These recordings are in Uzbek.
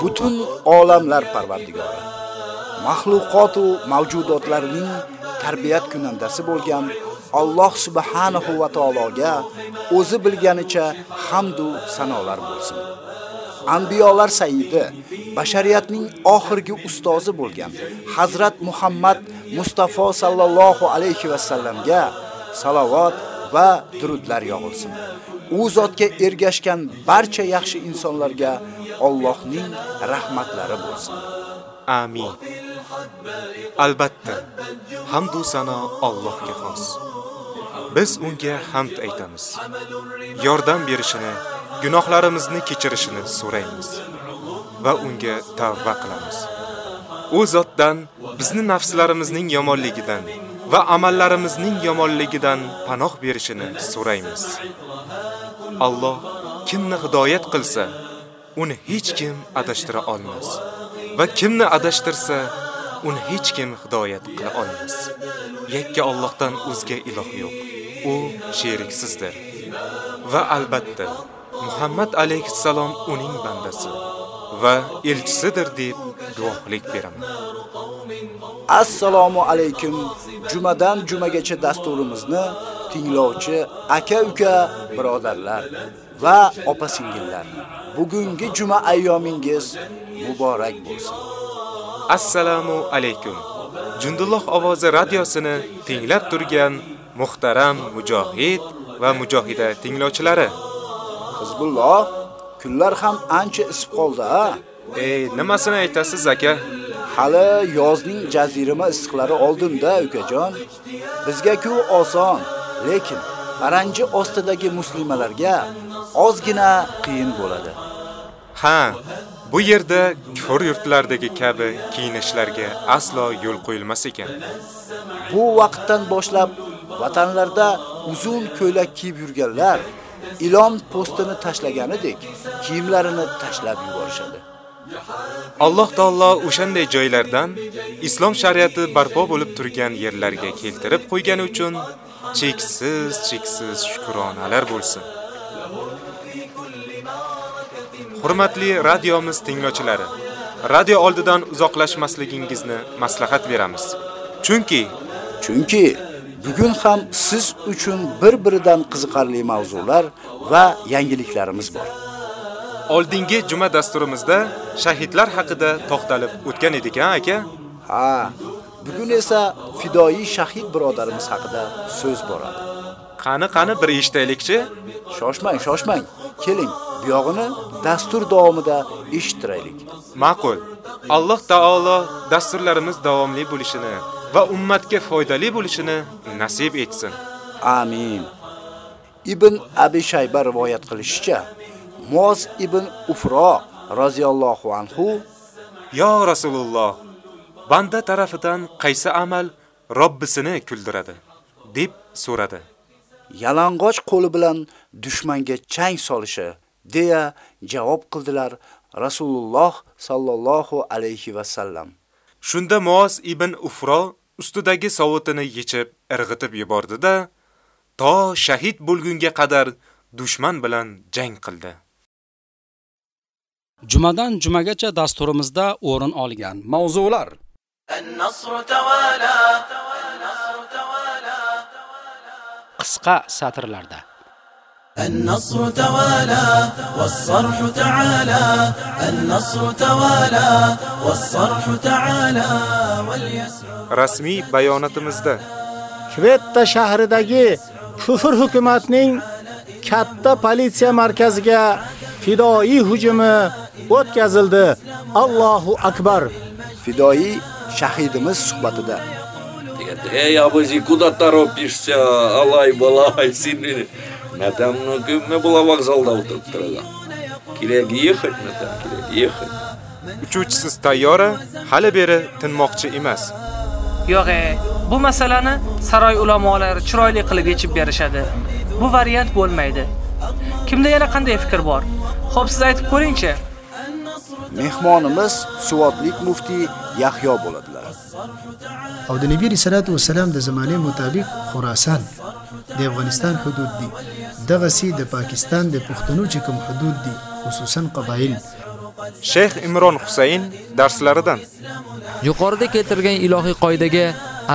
butun olamlar parvardigori maxluqot va mavjudotlarning tarbiyat kunandasi bo'lgan Alloh subhanahu va taologa o'zi bilganicha hamd va sanolar bo'lsin. Anbiyolar sayyidi, bashariyatning oxirgi ustozi bo'lgan Hazrat Muhammad Mustafa sallallohu alayhi va sallamga salovat va durudlar yog'ilsin. U zotga ergashgan barcha yaxshi insonlarga Allohning rahmatlari bo'lsin. Amin. Albatta, hamd va sano Allohga xos. Biz unga hamd aytamiz. Yordam berishini, gunohlarimizni kechirishini so'raymiz va unga tavba qilamiz. U zotdan bizni nafslarimizning yomonligidan va amallarimizning yomonligidan panoh berishini so'raymiz. Alloh kimni hidoyat qilsa, uni hech kim adashtira olmas va kimni adashtirsa, uni hech kim hidoyat qila olmas. Yakka Allohdan o'zga iloh yo'q. U sheriksizdir. Va albatta Muhammad alayhissalom uning bandasi va elchisidir deb guvohlik beraman. Assalomu alaykum. Jumadan jumagacha dasturimizni tinglovchi aka-uka, birodarlar va opa-singillar. Bugungi juma ayyomingiz muborak bo'lsin. Assalomu alaykum. Jundulloh ovozi radiosini tinglab turgan muhtaram mujohid va mujohida tinglovchilari. Hizbulloh, kunlar ham ancha isib qoldi-a. Ey, nimasini aytasiz aka? Hali yozning jazirama issiqlari oldinda, ukajon. Bizga-ku oson, lekin paranji ostidagi muslimalarga ozgina qiyin bo'ladi. Ha, bu yerda kufr yurtlaridagi kabi kiyinishlarga aslo yo'l qo'yilmas ekan. Bu vaqtdan boshlab vatanlarda uzun ko'ylak kiyib yurganlar ilon postini tashlaganidek kiyimlarini tashlab yuborishadi. Alloh taolo o'shanday joylardan islom shariati barpo bo'lib turgan yerlarga keltirib qo'ygani uchun cheksiz cheksiz shukronalar bo'lsin. Hurmatli radiomiz tinglovchilari, radio oldidan uzoqlashmasligingizni maslahat beramiz. Chunki Chunki bugun ham siz uchun bir-biridan qiziqarli mavzular va yangiliklarimiz bor. oldingi juma dasturimizda shahidlar haqida to'xtalib o'tgan edik, ha aka? Ha, bugun esa fidoyi shahid birodarimiz haqida so'z boradi. Qani qani bir eshitaylikchi? Shoshmang, shoshmang. Keling, bu yog'ini dastur davomida eshittiraylik. Ma'qul. Alloh taolo dasturlarimiz davomli bo'lishini va ummatga foydali bo'lishini nasib etsin. Amin. Ibn Abi Shayba rivoyat qilishicha, Muoz ibn Ufro roziyallohu anhu Yo Rasululloh, banda tarafidan qaysi amal Robbisini kuldiradi? deb so'radi. yalang'och qo'li bilan dushmanga chang solishi deya javob qildilar Rasululloh sallallohu alayhi va sallam. Shunda Muoz ibn Ufro ustidagi sovutini yechib irg'itib yubordi-da, to shahid bo'lgunga qadar dushman bilan jang qildi. Jumadan jumagacha dasturimizda o'rin olgan mavzular. Qisqa satrlarda. النصر توالى والصرح تعالى النصر توالى والصرح تعالى واليسر Rasmiy bayonotimizda Kvetta shahridagi kufr hukumatning katta politsiya markaziga fidoi hujumi o'tkazildi. Allohu akbar. Fidoyi shahidimiz suhbatida Эй, Абази, куда торопишься? Алай-балай, син. Мәтәмне күмме була вокзалда утырып торган. Kerak ехать-mi там, kerak ехать. Uchuvchisiz tayyora hali beri tinmoqchi emas. Yo'q, e, bu masalani saroy ulamolari chiroyli qilib yechib berishadi. Bu variant bo'lmaydi. Kimda yana qanday fikr bor? Xo'p, siz aytib ko'ring-chi. Mehmonimiz Suvatlik muftiy Yahyo bo'ladilar. او د نبی رسول الله والسلام د زمانه مطابق خراسان د افغانستان حدود دي دغه سي د پاکستان د پښتنو چې کوم حدود دي خصوصا قبایل Sheyx Imron Husayn darslaridan Yuqorida keltirilgan ilohiy qoidaga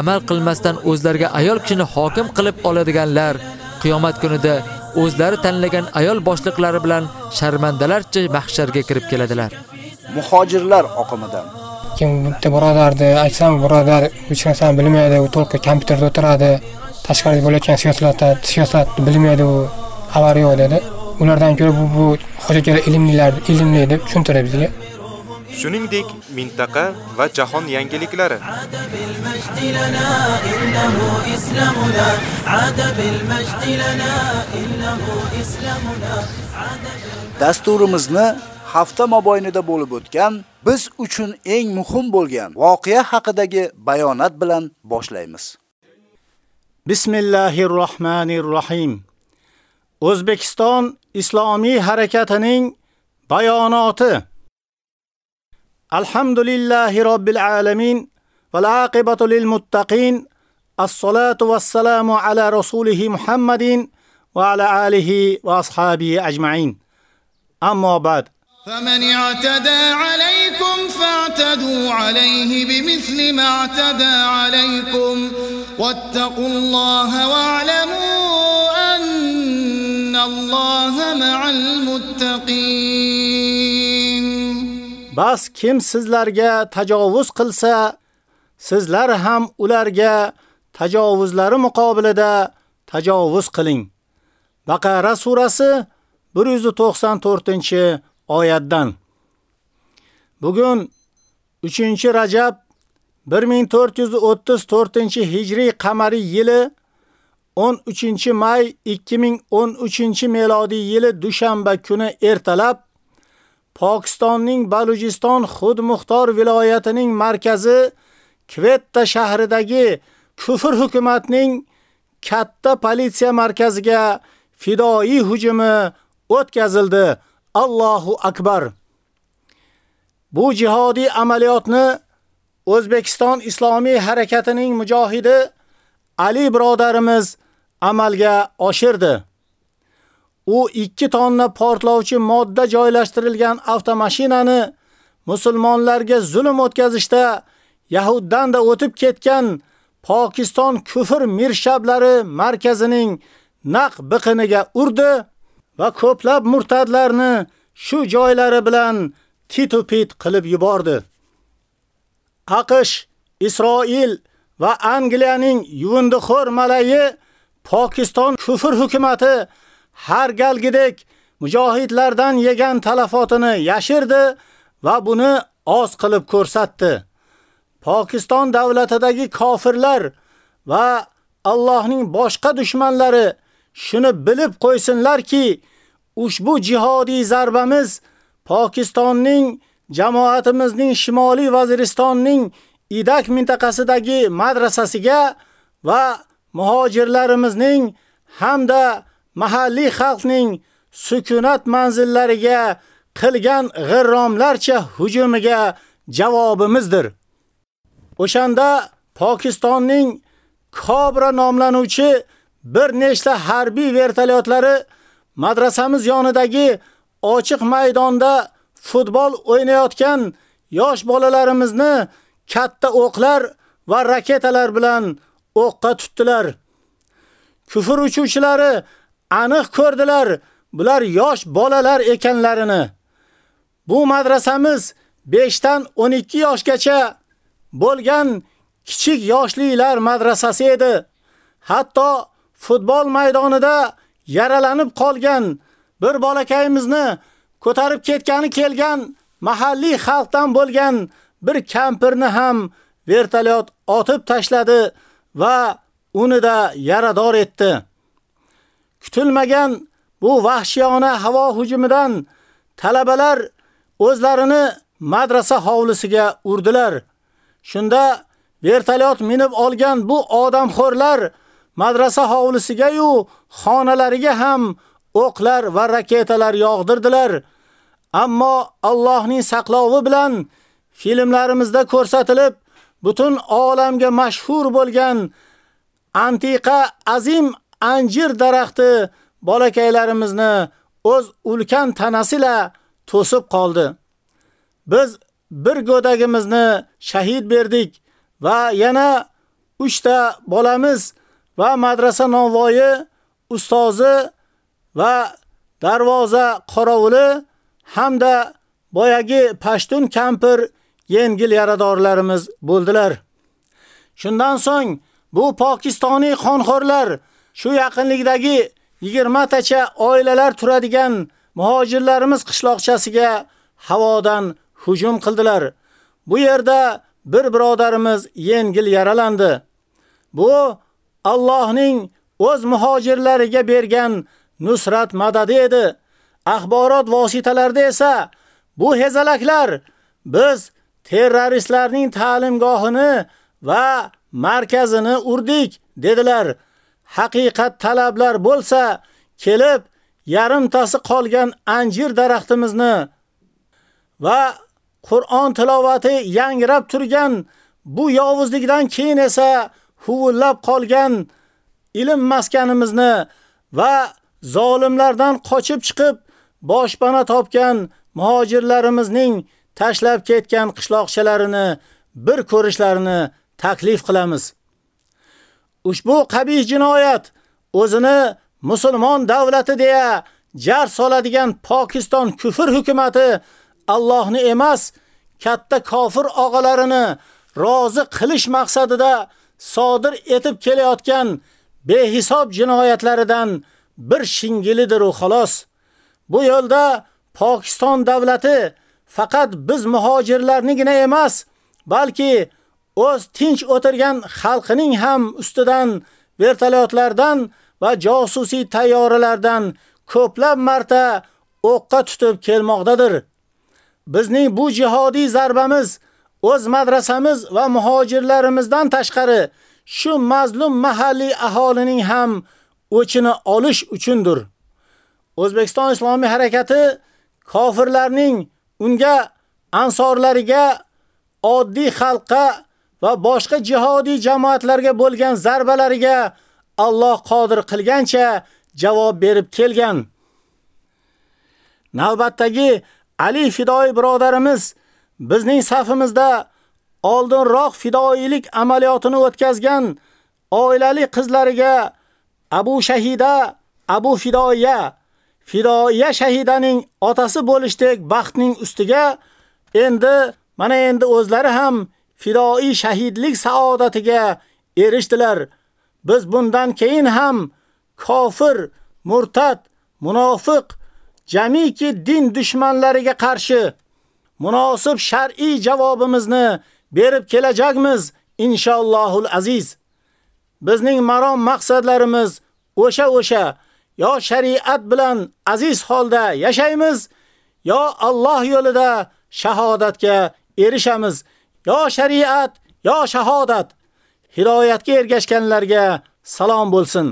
amal qilmasdan o'zlariga ayol kishini hokim qilib oladiganlar qiyomat kunida o'zlari tanlagan ayol boshliqlari bilan sharmandalarcha mahsharga kirib keladilar. muhojirlar oqimidan. Kim bitta birodarni aytsam, birodar hech narsani bilmaydi, u to'liq kompyuterda o'tiradi, tashqarida bo'layotgan siyosatlar, siyosatni bilmaydi, u xabari yo'q dedi. Ulardan ko'ra bu bu xo'jakala ilmlilar, ilmli deb tushuntiradi bizga. Shuningdek, mintaqa va jahon yangiliklari. Dasturimizni hafta mobaynida bo'lib o'tgan biz uchun eng muhim bo'lgan voqea haqidagi bayonot bilan boshlaymiz. Bismillahirrohmanirrohim. O'zbekiston Islomiy harakatining bayonoti. Alhamdulillahi robbil alamin val aqibatu lil muttaqin. As-salatu was-salamu ala rasulih Muhammadin va ala alihi va ashabihi ajma'in. Ammo ba'd. فمن اعتدى عليكم فاعتدوا عليه بمثل ما اعتدى عليكم واتقوا الله واعلموا أن الله مع المتقين Bas kim sizlarga tajovuz qilsa, sizlar ham ularga tajovuzlari muqobilida tajovuz qiling. Baqara surasi 194 oyatdan. Bugun 3-Rajab 1434-hijriy qamari yili 13-may 2013 yili dushanba kuni ertalab Pokistonning Balujiston Xudmuxtor viloyatining markazi Kvetta shahridagi kufr hukumatining katta politsiya markaziga fidoi hujumi o'tkazildi. Allahu akbar. Bu jihodiy amaliyotni O'zbekiston Islomiy harakatining mujohidi Ali birodarimiz amalga oshirdi. U 2 tonna portlovchi modda joylashtirilgan avtomashinani musulmonlarga zulm o'tkazishda Yahuddan da o'tib ketgan Pokiston kufr mirshablari markazining naq biqiniga urdi va ko'plab murtadlarni shu joylari bilan titupit qilib yubordi. AQSh, Isroil va Angliyaning yuvindixo'r malayi Pokiston kufr hukumatı har galgidek mujohidlardan yegan talafotini yashirdi va buni oz qilib ko'rsatdi. Pokiston davlatidagi kofirlar va Allohning boshqa dushmanlari shuni bilib qo'ysinlarki, ushbu jihodiy zarbamiz Pokistonning jamoatimizning Shimoliy Vaziristonning Idak mintaqasidagi madrasasiga va muhojirlarimizning hamda mahalliy xalqning sukunat manzillariga qilgan g'irromlarcha hujumiga javobimizdir. O'shanda Pokistonning Kobra nomlanuvchi bir nechta harbiy vertolyotlari madrasamiz yonidagi ochiq maydonda futbol o'ynayotgan yosh bolalarimizni katta o'qlar va raketalar bilan o'qqa tutdilar. Kufr uchuvchilari aniq ko'rdilar bular yosh bolalar ekanlarini. Bu madrasamiz 5 dan 12 yoshgacha bo'lgan kichik yoshlilar madrasasi edi. Hatto futbol maydonida yaralanib qolgan bir bolakayimizni ko'tarib ketgani kelgan mahalliy xalqdan bo'lgan bir kampirni ham vertolyot otib tashladi va uni da yarador etdi. Kutilmagan bu vahshiyona havo hujumidan talabalar o'zlarini madrasa hovlisiga urdilar. Shunda vertolyot minib olgan bu odamxo'rlar madrasa hovlisiga yu xonalariga ham o'qlar va raketalar yog'dirdilar. Ammo Allohning saqlovi bilan filmlarimizda ko'rsatilib, butun olamga mashhur bo'lgan antiqa azim anjir daraxti bolakaylarimizni o'z ulkan tanasila to'sib qoldi. Biz bir go'dagimizni shahid berdik va yana 3 ta bolamiz va madrasa nonvoyi, ustozi va darvoza qorovuli hamda boyagi pashtun kampir yengil yaradorlarimiz bo'ldilar. Shundan so'ng bu pokistoniy xonxorlar shu yaqinlikdagi 20 tacha oilalar turadigan muhojirlarimiz qishloqchasiga havodan hujum qildilar. Bu yerda bir birodarimiz yengil yaralandi. Bu Allohning o'z muhojirlariga bergan nusrat madadi edi. Axborot vositalarida esa bu hezalaklar biz terroristlarning ta'limgohini va markazini urdik dedilar. Haqiqat talablar bo'lsa, kelib yarimtasi qolgan anjir daraxtimizni va Qur'on tilovati yangrab turgan bu yovuzlikdan keyin esa huvullab qolgan ilm maskanimizni va zolimlardan qochib chiqib boshpana topgan muhojirlarimizning tashlab ketgan qishloqchalarini bir ko'rishlarini taklif qilamiz. Ushbu qabih jinoyat o'zini musulmon davlati deya jar soladigan Pokiston kufr hukumatı Allohni emas, katta kofir og'alarini rozi qilish maqsadida sodir etib kelayotgan behisob jinoyatlaridan bir shingilidir u xolos. Bu yo'lda Pokiston davlati faqat biz muhojirlarnigina emas, balki o'z tinch o'tirgan xalqining ham ustidan vertolyotlardan va josusiy tayyoralardan ko'plab marta o'qqa tutib kelmoqdadir. Bizning bu jihodiy zarbamiz o'z madrasamiz va muhojirlarimizdan tashqari shu mazlum mahalliy aholining ham o'chini olish uchundir. O'zbekiston Islomiy harakati kofirlarning unga ansorlariga, oddiy xalqqa va boshqa jihodiy jamoatlarga bo'lgan zarbalariga Alloh qodir qilgancha javob berib kelgan. Navbatdagi Ali Fidoi birodarimiz bizning safimizda oldinroq fidoilik amaliyotini o'tkazgan oilali qizlariga Abu Shahida, Abu Fidoya, Fidoya shahidaning otasi bo'lishdek baxtning ustiga endi mana endi o'zlari ham fidoi shahidlik saodatiga erishdilar. Biz bundan keyin ham kofir, murtad, munofiq jamiki din dushmanlariga qarshi munosib shar'iy javobimizni berib kelajakmiz inshaallohul aziz. Bizning marom maqsadlarimiz o'sha o'sha yo shariat bilan aziz holda yashaymiz, yo Alloh yo'lida shahodatga erishamiz. Yo shariat, yo shahodat. Hidoyatga ergashganlarga salom bo'lsin.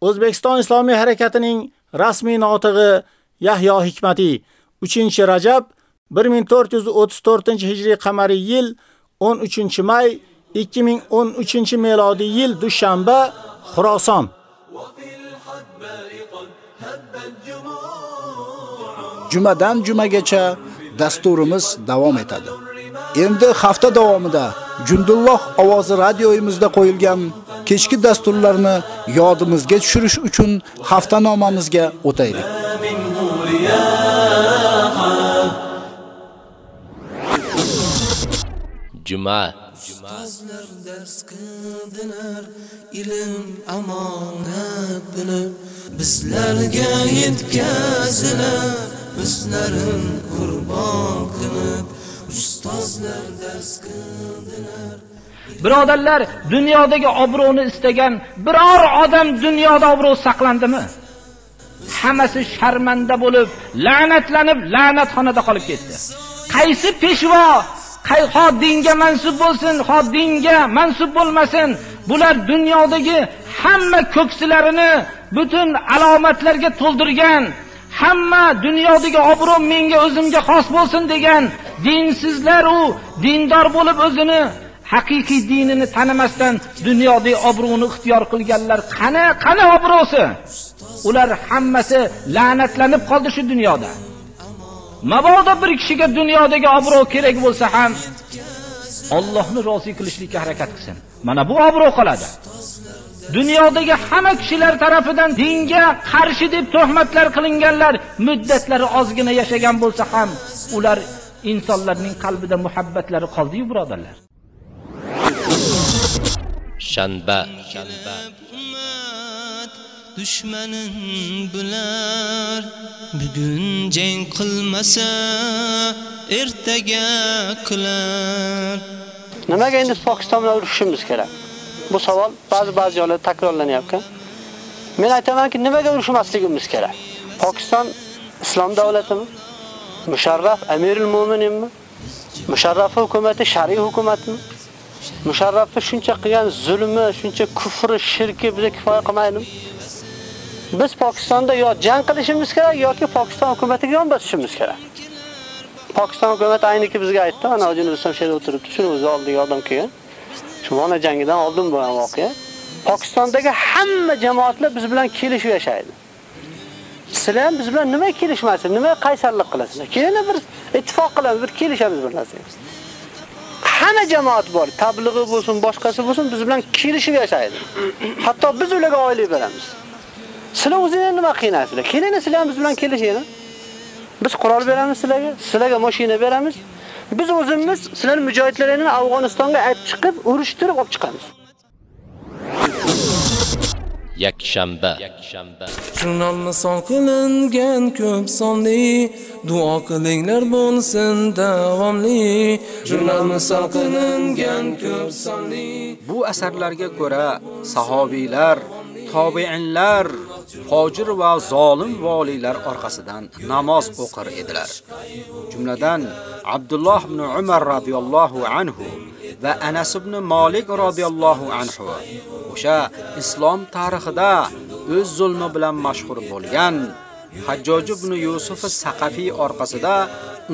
O'zbekiston Islomiy harakatining rasmiy notig'i Yahyo Hikmati 3 Rajab 1434-hijriy qamariy yil 13-may 2013 yil dushanba Xuroson Jumadan jumagacha dasturimiz davom etadi. Endi hafta davomida Jundulloh ovozi radioyimizda qo'yilgan kechki dasturlarni yodimizga tushirish uchun haftanomamizga o'taylik. Juma Ustozlar dars qildilar, ilm amonat bilib, bizlarga yetkazilar, o'zlarin qurbon qilib, ustozlar dars qildilar. Birodarlar, dunyodagi obro'ni istagan biror odam dunyoda obro' saqlandimi? hammasi sharmanda bo'lib, la'natlanib, la'natxonada qolib ketdi. Qaysi peshvo ho dinga mansub bo'lsin, ho dinga mansub bo'lmasin, bular dunyodagi hamma ko'ksilarini butun alomatlarga to'ldirgan, hamma dunyodagi obro' menga o'zimga xos bo'lsin degan dinsizlar u dindor bo'lib o'zini haqiqiy dinini tanimasdan dunyodagi obro'ni ixtiyor qilganlar qani qani obro'si? Ular hammasi la'natlanib qoldi shu dunyoda. Mabodo bir kishiga dunyodagi obro' kerak bo'lsa ham Allohni rozi qilishlikka harakat qilsin. Mana bu obro' qoladi dunyodagi hamma kishilar tarafidan dinga qarshi deb tuhmatlar qilinganlar muddatlari ozgina yashagan bo'lsa ham ular insonlarning qalbida muhabbatlari qoldi-yu birodarlar. Shanba. Dushmanin bular bugun jang qilmasa ertaga qilar. Nimaga endi Pokiston bilan urushishimiz kerak? Bu savol ba'zi ba'zi joylarda takrorlanyapti. Men aytamanki nimaga urushmasligimiz kerak? Pokiston islom davlatimi? Musharraf amirul mo'mininmi musharraf hukumati shariy hukumatmi? Musharrafni shuncha qilgan zulmi shuncha kufri shirki bizga kifoya qilmaydimi? Biz Pokistonda yo jang qilishimiz kerak yoki Pokiston hukumatiga yon bosishimiz kerak. Pokiston hukumati ayniki bizga aytdi, mana hozir Rustam she'rda o'tiribdi, shuni o'zi oldiga odam kelgan. Shu mana jangidan oldin bo'lgan voqea. Pokistondagi hamma jamoatlar biz bilan kelishib yashaydi. Sizlar ham biz bilan nima kelishmasin, Nima qaysarlik qilasizlar? Keling bir ittifoq qilamiz, bir kelishamiz bir narsaga. Hamma jamoat bor, tablig'i bo'lsin, boshqasi bo'lsin, biz bilan kelishib yashaydi. Hatto biz ularga oylik beramiz. Sizlar o'zingizlar nima qiynaysizlar? Kelinglar sizlar biz bilan kelishinglar. Biz qurol beramiz sizlarga, sizlarga mashina beramiz. Biz o'zimiz sizlar mujohidlaringizni Afg'onistonga aytib chiqib, urushtirib olib chiqamiz. yakshanba jurnalni son qilingan ko'p sonli duo qilinglar bo'lsin davomli jurnalni son qilingan ko'p sonli Bu asarlarga ko'ra sahobiylar, tobiinlar, fojir va zolim valilar orqasidan namoz o'qir edilar. Jumladan Abdulloh ibn Umar radhiyallohu anhu va Anas ibn Malik radhiyallohu anhu o'sha islom tarixida o'z zulmi bilan mashhur bo'lgan Hajjoj ibn Yusuf Saqafiy orqasida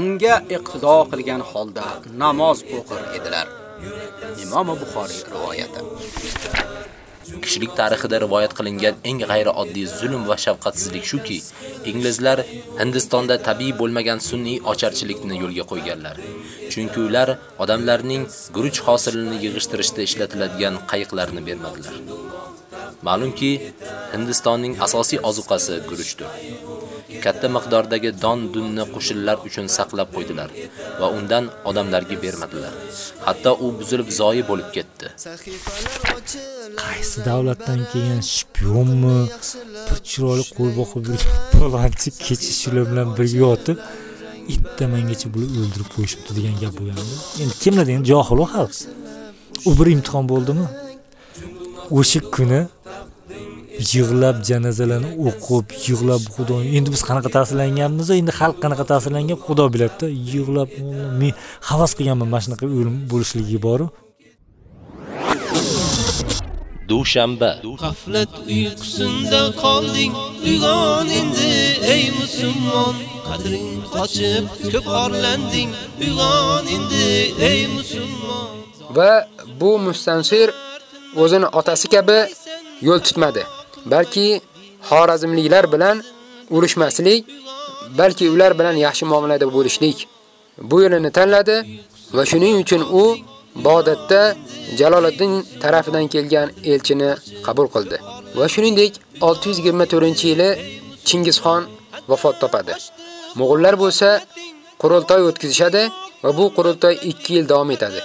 unga iqtido qilgan holda namoz o'qir edilar. Imom Buxoriy rivoyati. Kishilik tarixida rivoyat qilingan eng g'ayrioddiy zulm va shafqatsizlik shuki, inglizlar Hindistonda tabiiy bo'lmagan sun'iy ocharchilikni yo'lga qo'yganlar. Chunki ular odamlarning guruch hosilini yig'ishtirishda ishlatiladigan qayiqlarni bermadilar. Ma'lumki, Hindistonning asosiy ozuqasi guruchdir. Katta miqdordagi don dunni qo'shinlar uchun saqlab qo'ydilar va undan odamlarga bermadilar. Hatto u buzilib zoyi bo'lib ketdi. qaysi davlatdan kelgan shpionmi bir chiroyli qo'y boqib yurgan palonchi kecha shular bilan birga yotib ittamangacha bular o'ldirib qo'yishibdi degan gap bo'lganda. endi kimlar endi johil xalq u bir imtihon bo'ldimi o'sha kuni yig'lab janozalarni o'qib yig'lab xudo endi biz qanaqa ta'sirlanganmiz endi xalq qanaqa ta'sirlangan? Xudo biladida yig'lab men havas qilganman mana shunaqa o'lim bo'lishligiga boru. Dushanba. G'aflat uyqusinda qolding uyg'on endi ey musulmon. Qadring qochib ko'p orlanding uyg'on endi ey musulmon. Va bu mustansir o'zini otasi kabi yo'l tutmadi balki xorazmliklar bilan urushmaslik balki ular bilan yaxshi muomalada bo'lishlik bu yo'lini tanladi va shuning uchun u Bag'dodda Jaloliddin tarafidan kelgan elchini qabul qildi. Va shuningdek 624-yili Chingizxon vafot topadi. Mo'g'ullar bo'lsa qurultoy o'tkazishadi va bu qurultoy 2 yil davom etadi.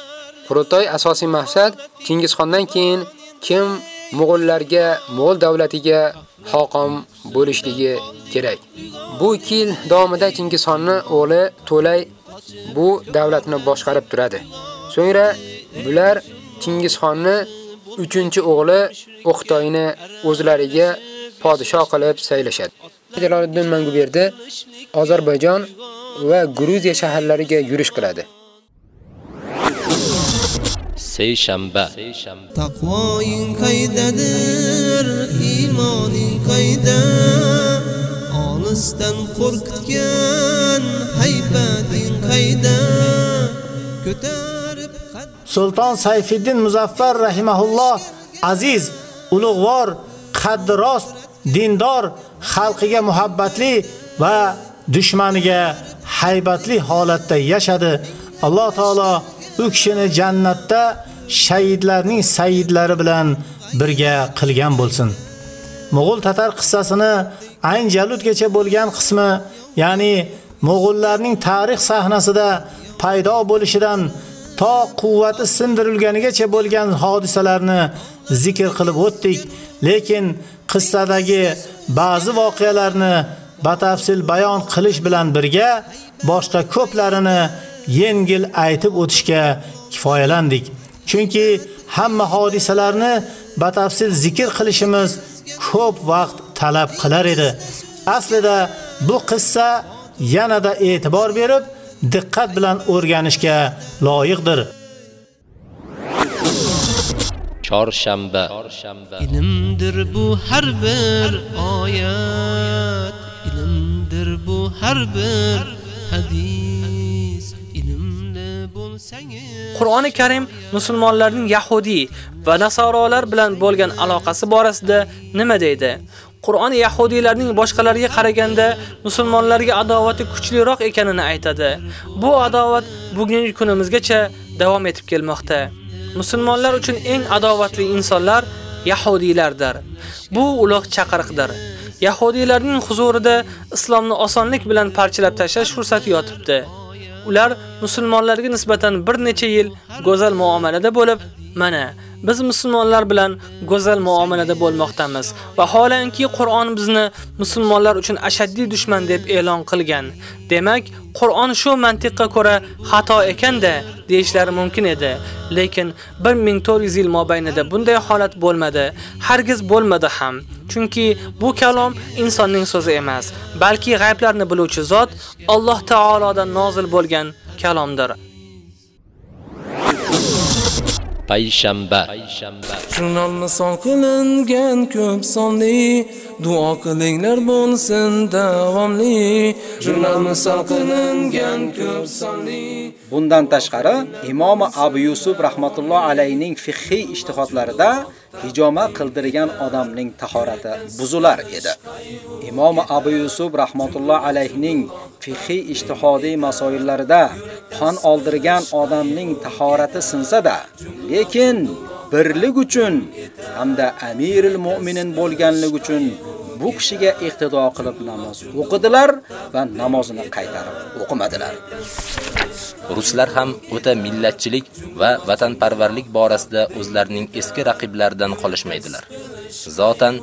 Qurultoy asosiy maqsad Chingizxondan keyin kim Mo'g'ullarga, Mo'g'ul davlatiga hokim bo'lishligi kerak. Bu 2 yil davomida Chingizxonni o'g'li To'lay bu davlatni boshqarib turadi. So'ngra bular Chingizxonni 3-o'g'li O'xtoyni o'zlariga podshoh qilib saylashadi. Jaloliddin Manguberdi Ozarbayjon va Gruziya shaharlariga yurish qiladi. Seyshanba. Taqvoing qaydadir, iymoning qayda? Olisdan qo'rqitgan haybating qayda? Ko'tarib Sulton Sayfiddin Muzaffar rahimahulloh aziz, ulug'vor, qaddi rost, dindor, xalqiga muhabbatli va dushmaniga haybatli holatda yashadi. Alloh taolo u kishini jannatda shahidlarning sayidlari bilan birga qilgan bo'lsin. Mo'g'ul tatar qissasini Ayn Jaludgacha bo'lgan qismi, ya'ni Mo'g'ullarning tarix sahnasida paydo bo'lishidan to quvvati sindirilganigacha bo'lgan hodisalarni zikr qilib o'tdik, lekin qissadagi ba'zi voqealarni batafsil bayon qilish bilan birga boshqa ko'plarini yengil aytib o'tishga kifoyalandik. Chunki hamma hodisalarni batafsil zikr qilishimiz ko'p vaqt talab qilar edi. Aslida bu qissa yanada e'tibor berib, diqqat bilan o'rganishga loyiqdir. Chorshanba. Ilmdir bu har bir oyat, ilmdir bu har bir hadis. Ilmli bo'lsangiz Qur'oni Karim musulmonlarning Yahudi va Nasorolar bilan bo'lgan aloqasi borasida nima deydi? Qur'on Yahudiylarning boshqalarga qaraganda musulmonlarga adovati kuchliroq ekanini aytadi. Bu adovat bugungi kunimizgacha davom etib kelmoqda. Musulmonlar uchun eng adovatli insonlar Yahudiylardir. Bu ulug' chaqiriqdir. Yahudiylarning huzurida islomni osonlik bilan parchalab tashlash fursati yotibdi. Ular musulmonlarga nisbatan bir necha yil go'zal muomalada bo'lib, mana biz musulmonlar bilan go'zal muomalada bo'lmoqdamiz va holanki Qur'on bizni musulmonlar uchun ashaddiy dushman deb e'lon qilgan. Demak, Qur'on shu mantiqqa ko'ra xato ekanda deyishlari mumkin edi, lekin 1400 yil mobaynida bunday holat bo'lmadi, hargiz bo'lmadi ham. Chunki bu kalom insonning so'zi emas, balki g'ayblarni biluvchi zot Alloh taolodan nozil bo'lgan kalomdir. Payshanba. Jurnal misol qilingan ko'p sonli duo qilinglar bo'lsin davomli. Jurnal misol qilingan ko'p sonli Bundan tashqari, Imom Abu Yusuf rahmatulloh alayning fiqhiy ijtihodlarida hijoma qildirgan odamning tahorati buzilar edi. Imom Abu Yusuf rahmatulloh alayhining fiqhiy ijtihodiy masoillarida qon oldirgan odamning tahorati sinsa-da, lekin birlik uchun hamda amirul mu'minin bo'lganligi uchun bu kishiga iqtido qilib namoz o'qidilar va namozini qaytarib o'qimadilar. Ruslar ham o'ta millatchilik va vatanparvarlik borasida o'zlarining eski raqiblaridan qolishmaydilar. Zotan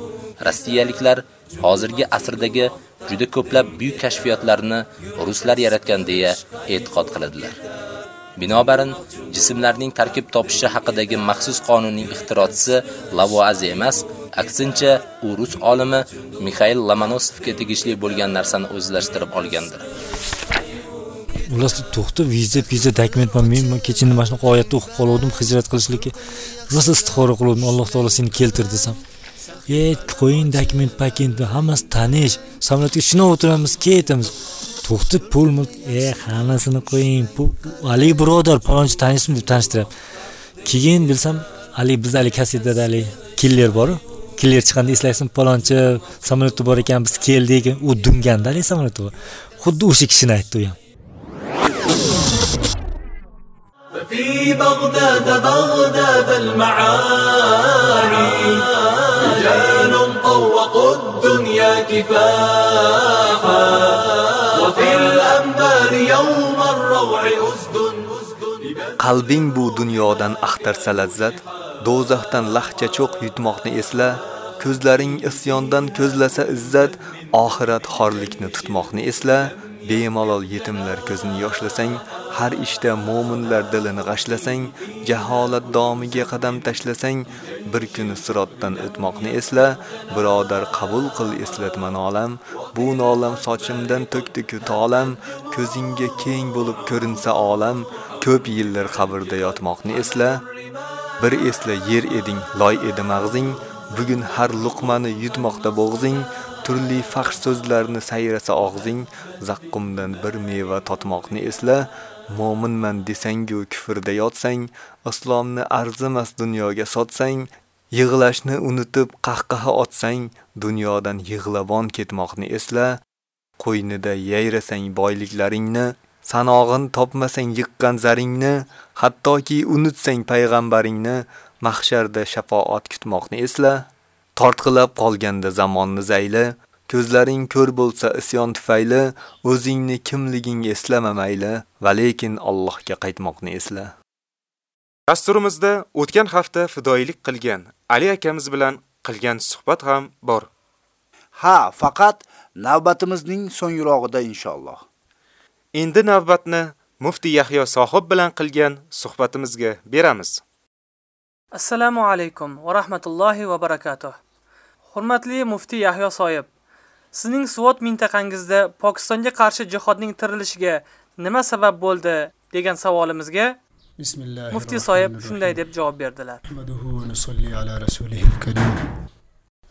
rossiyaliklar hozirgi asrdagi juda ko'plab buyuk kashfiyotlarni ruslar yaratgan deya e'tiqod qiladilar. Binobarin, jismlarning tarkib topishi haqidagi maxsus qonunning ixtirochisi Lavoazi emas, aksincha u rus olimi Mikhail Lomonosovga tegishli bo'lgan narsani o'zlashtirib olgandir. Ular to'xta viza, viza dokument man men kechini mana shunaqa oyatni o'qib qolgandim, hijrat qilishlikka rosa istixora qildim, Alloh taolo seni keltir desam. Ey, qo'ying dokument paketni, hammasi tanish. Samolyotga shuna o'tiramiz, ketamiz. To'xta pul mul, ey, hammasini qo'ying. Bu Ali birodar, palonchi tanishmi deb tanishtirib. Keyin bilsam, Ali biz Ali kasetda Ali killer bor killer chiqanda eslaysan palonchi samolyotda bor ekan biz keldik u dunganda Ali samolyotda bor xuddi o'sha kishini aytdi u ham في بغداد بغداد المعاني رجال طوقوا الدنيا كفاحا وفي الأنبار يوم الروع أسد qalbing bu dunyodan axtarsa lazzat do'zaxdan lahcha cho'q yutmoqni esla ko'zlaring isyondan ko'zlasa izzat oxirat xorlikni tutmoqni esla bemalol yetimlar ko'zini yoshlasang, har ishda mo'minlar dilini g'ashlasang, jaholat domiga qadam tashlasang, bir kuni sirotdan o'tmoqni esla, birodar qabul qil eslatma nolam, bu nolam sochimdan to'kdi-ku tolam, ko'zingga keng bo'lib ko'rinsa olam, ko'p yillar qabrda yotmoqni esla, bir esla yer eding, loy edi mag'zing, bugun har luqmani yutmoqda bo'g'zing, turli faxsh so'zlarni sayrasa og'zing, zaqqumdan bir meva totmoqni esla, mo'minman desangu kufrda yotsang, islomni arzimas dunyoga sotsang, yig'lashni unutib qahqaha otsang, dunyodan yig'labon ketmoqni esla, qo'ynida yayrasang boyliklaringni, sanog'in topmasang yiqqan zaringni, hattoki unutsang payg'ambaringni, mahsharda shafoat kutmoqni esla. Tortqilab qolganda zamonni zayli, ko'zlaring ko'r bo'lsa isyon tufayli, o'zingni kimliging eslama mayli, va lekin Allohga qaytmoqni esla. Dasturimizda o'tgan hafta fidoyilik qilgan Ali akamiz bilan qilgan suhbat ham bor. Ha, faqat navbatimizning so'ngrog'ida inshaalloh. Endi navbatni Mufti Yahyo sohib bilan qilgan suhbatimizga beramiz. Assalomu alaykum va rahmatullohi va barakatuh. Hurmatli Mufti Yahyo sohib, sizning Suvot mintaqangizda Pokistonga qarshi jihodning tirilishiga nima sabab bo'ldi degan savolimizga Bismillah. Mufti sohib shunday deb javob berdilar. Ahmaduhu va nusalli ala rasulihil karim.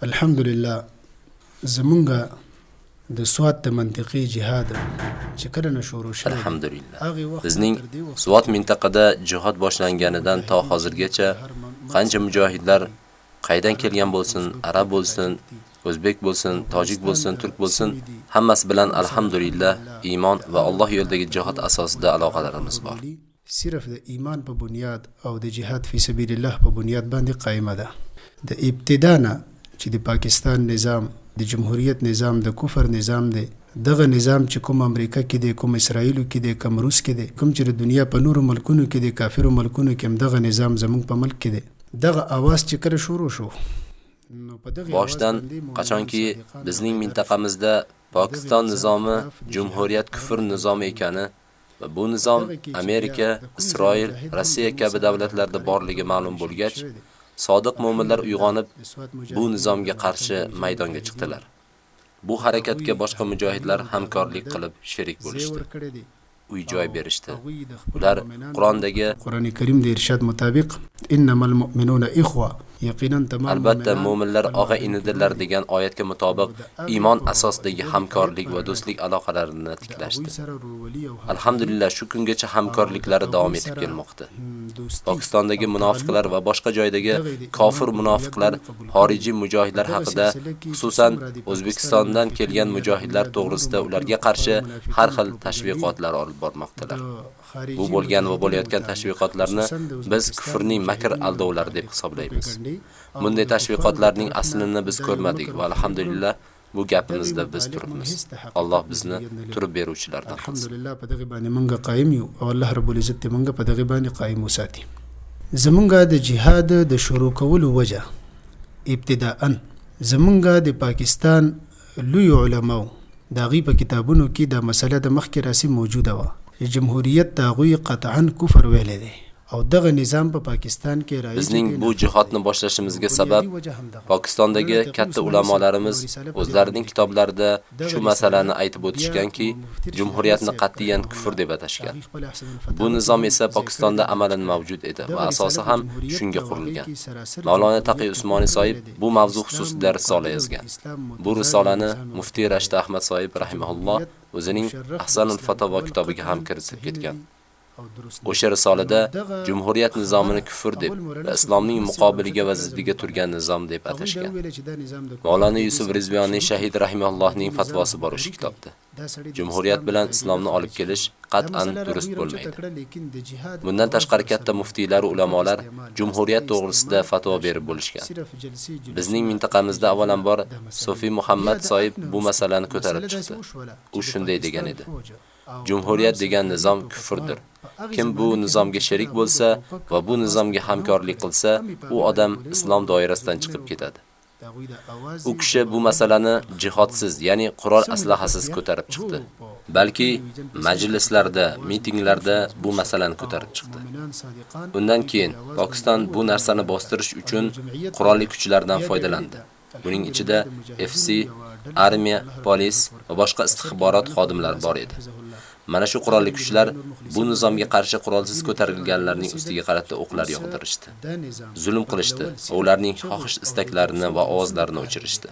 Alhamdulillah. Zamunga د سوات د منطقي jihad چې kala نه شروع شوه Alhamdulillah. Bizning Suvat mintaqada jihad boshlanganidan to hozirgacha qancha mujohidlar qaydan kelgan bo'lsin, arab bo'lsin, o'zbek bo'lsin, tojik bo'lsin, turk bo'lsin, hammasi bilan alhamdulillah iymon va Alloh yo'lidagi jihad asosida aloqalarimiz bor. صرف د ایمان په بنیاد او د جهاد فی سبیل الله په بنیاد باندې قائمه ده د ابتدا نه چې د پاکستان نظام د جمهوریت نظام د کفر نظام دی دغه نظام چې کوم امریکا کې دی کوم اسرایل کې دی کوم روس کې دی کوم چې د دنیا په نورو ملکونو کې دی کافرو ملکونو کې هم دغه نظام زموږ په ملک کې دی دغه आवाज چې کړه شروع شو Boshdan qachonki bizning mintaqamizda Pokiston nizomi jumhuriyat kufr nizomi ekani va bu nizom Amerika, Isroil, Rossiya kabi davlatlarda borligi ma'lum bo'lgach, sodiq mu'minlar uyg'onib, bu nizomga qarshi maydonga chiqdilar. Bu harakatga boshqa mujohidlar hamkorlik qilib sherik bo'lishdi. Uy joy berishdi. Ular Qur'ondagi Qur'oni Karimda irshad mutobiq innamal mu'minuna ikhwa yaqinan tamom Albatta mu'minlar og'a inidirlar degan oyatga mutobiq iymon asosidagi hamkorlik va do'stlik aloqalarini tiklashdi. Alhamdulillah shu kungacha hamkorliklari davom etib kelmoqda. Pokistondagi munofiqlar va boshqa joydagi kofir munofiqlar xorijiy mujohidlar haqida, xususan O'zbekistondan kelgan mujohidlar to'g'risida ularga qarshi har xil tashviqotlar olib bormoqdalar. Bu bo'lgan va bo'layotgan tashviqotlarni biz kufrning makr aldovlari deb hisoblaymiz. Bunday tashviqotlarning aslini biz ko'rmadik va alhamdulillah bu gapimizda biz turibmiz. Alloh bizni turib beruvchilardan qilsin. alhamdulillah قائم یو او الله رب العزت دې مونږه په دغه باندې قائم وساتي زمونږه د جهاد د شروع کولو وجه ابتداءا زمونږه د پاکستان لوی علماو دا غي په کتابونو کې دا مسله د مخکې راسي موجوده و چې جمهوریت قطعا کفر ویلی دی او dag'a nizam په پاکستان کې رایج Bizning bu jihodni boshlashimizga sabab Pokistondagi katta ulamolarimiz o'zlarining kitoblarida shu masalani aytib o'tishganki, jumhuriyatni qat'iyan kufr deb atashgan. Bu nizom esa Pokistonda amalan mavjud edi va asosi ham shunga qurilgan. Mavlona Taqiy Usmoniy sohib bu mavzu xususida risola yozgan. Bu risolani Muftiy Rashid Ahmad sohib rahimahulloh o'zining Ahsanul Fatawa kitobiga ham kiritib ketgan. O'sha risolada jumhuriyat nizomini kufr deb va islomning muqobiliga va ziddiga turgan nizom deb atashgan. Mavlana Yusuf Rizviyonning shahid rahimahullohning fatvosi bor o'sha kitobda. Jumhuriyat bilan islomni olib kelish qat'an durust bo'lmaydi. Bundan tashqari katta muftiylar va ulamolar jumhuriyat to'g'risida fatvo berib bo'lishgan. Bizning mintaqamizda avvalambor Sofi Muhammad Soyib bu masalani ko'tarib chiqdi. U shunday degan edi: Jumhuriyat degan nizom kufrdir. Kim bu nizomga sherik bo'lsa va bu nizomga hamkorlik qilsa, u odam islom doirasidan chiqib ketadi. U kishi bu masalani jihodsiz, ya'ni qurol aslahasiz ko'tarib chiqdi. balki majlislarda, mitinglarda bu masalani ko'tarib chiqdi. Undan keyin Pokiston bu narsani bostirish uchun qurolli kuchlardan foydalandi. Buning ichida FC, armiya, polis va boshqa istixborot xodimlari bor edi. Mana shu qurolli kuchlar bu nizomga qarshi qurolsiz ko'tarilganlarning ustiga qaratdi o'qlar yog'dirishdi. Zulm qilishdi ularning xohish istaklarini va ovozlarini o'chirishdi.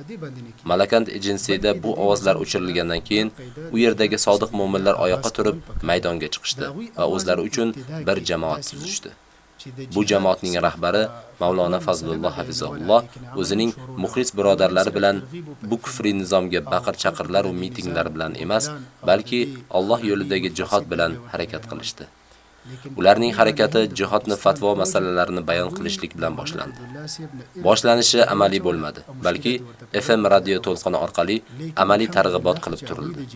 Malakand ejensiyada bu ovozlar o'chirilgandan keyin u yerdagi sodiq mu'minlar oyoqqa turib maydonga chiqishdi va o'zlari uchun bir jamoat tuzishdi. Bu jamoatning rahbari Mavlona Fazlulloh Hafizahulloh o'zining muxlis birodarlari bilan bu kufri nizomga baqir-chaqirlar va mitinglar bilan emas, balki Alloh yo'lidagi jihad bilan harakat qilishdi. Ularning harakati jihodni fatvo masalalarini bayon qilishlik bilan boshlandi. Boshlanishi amaliy bo'lmadi, balki FM radio to'lqini orqali amaliy targ'ibot qilib turildi.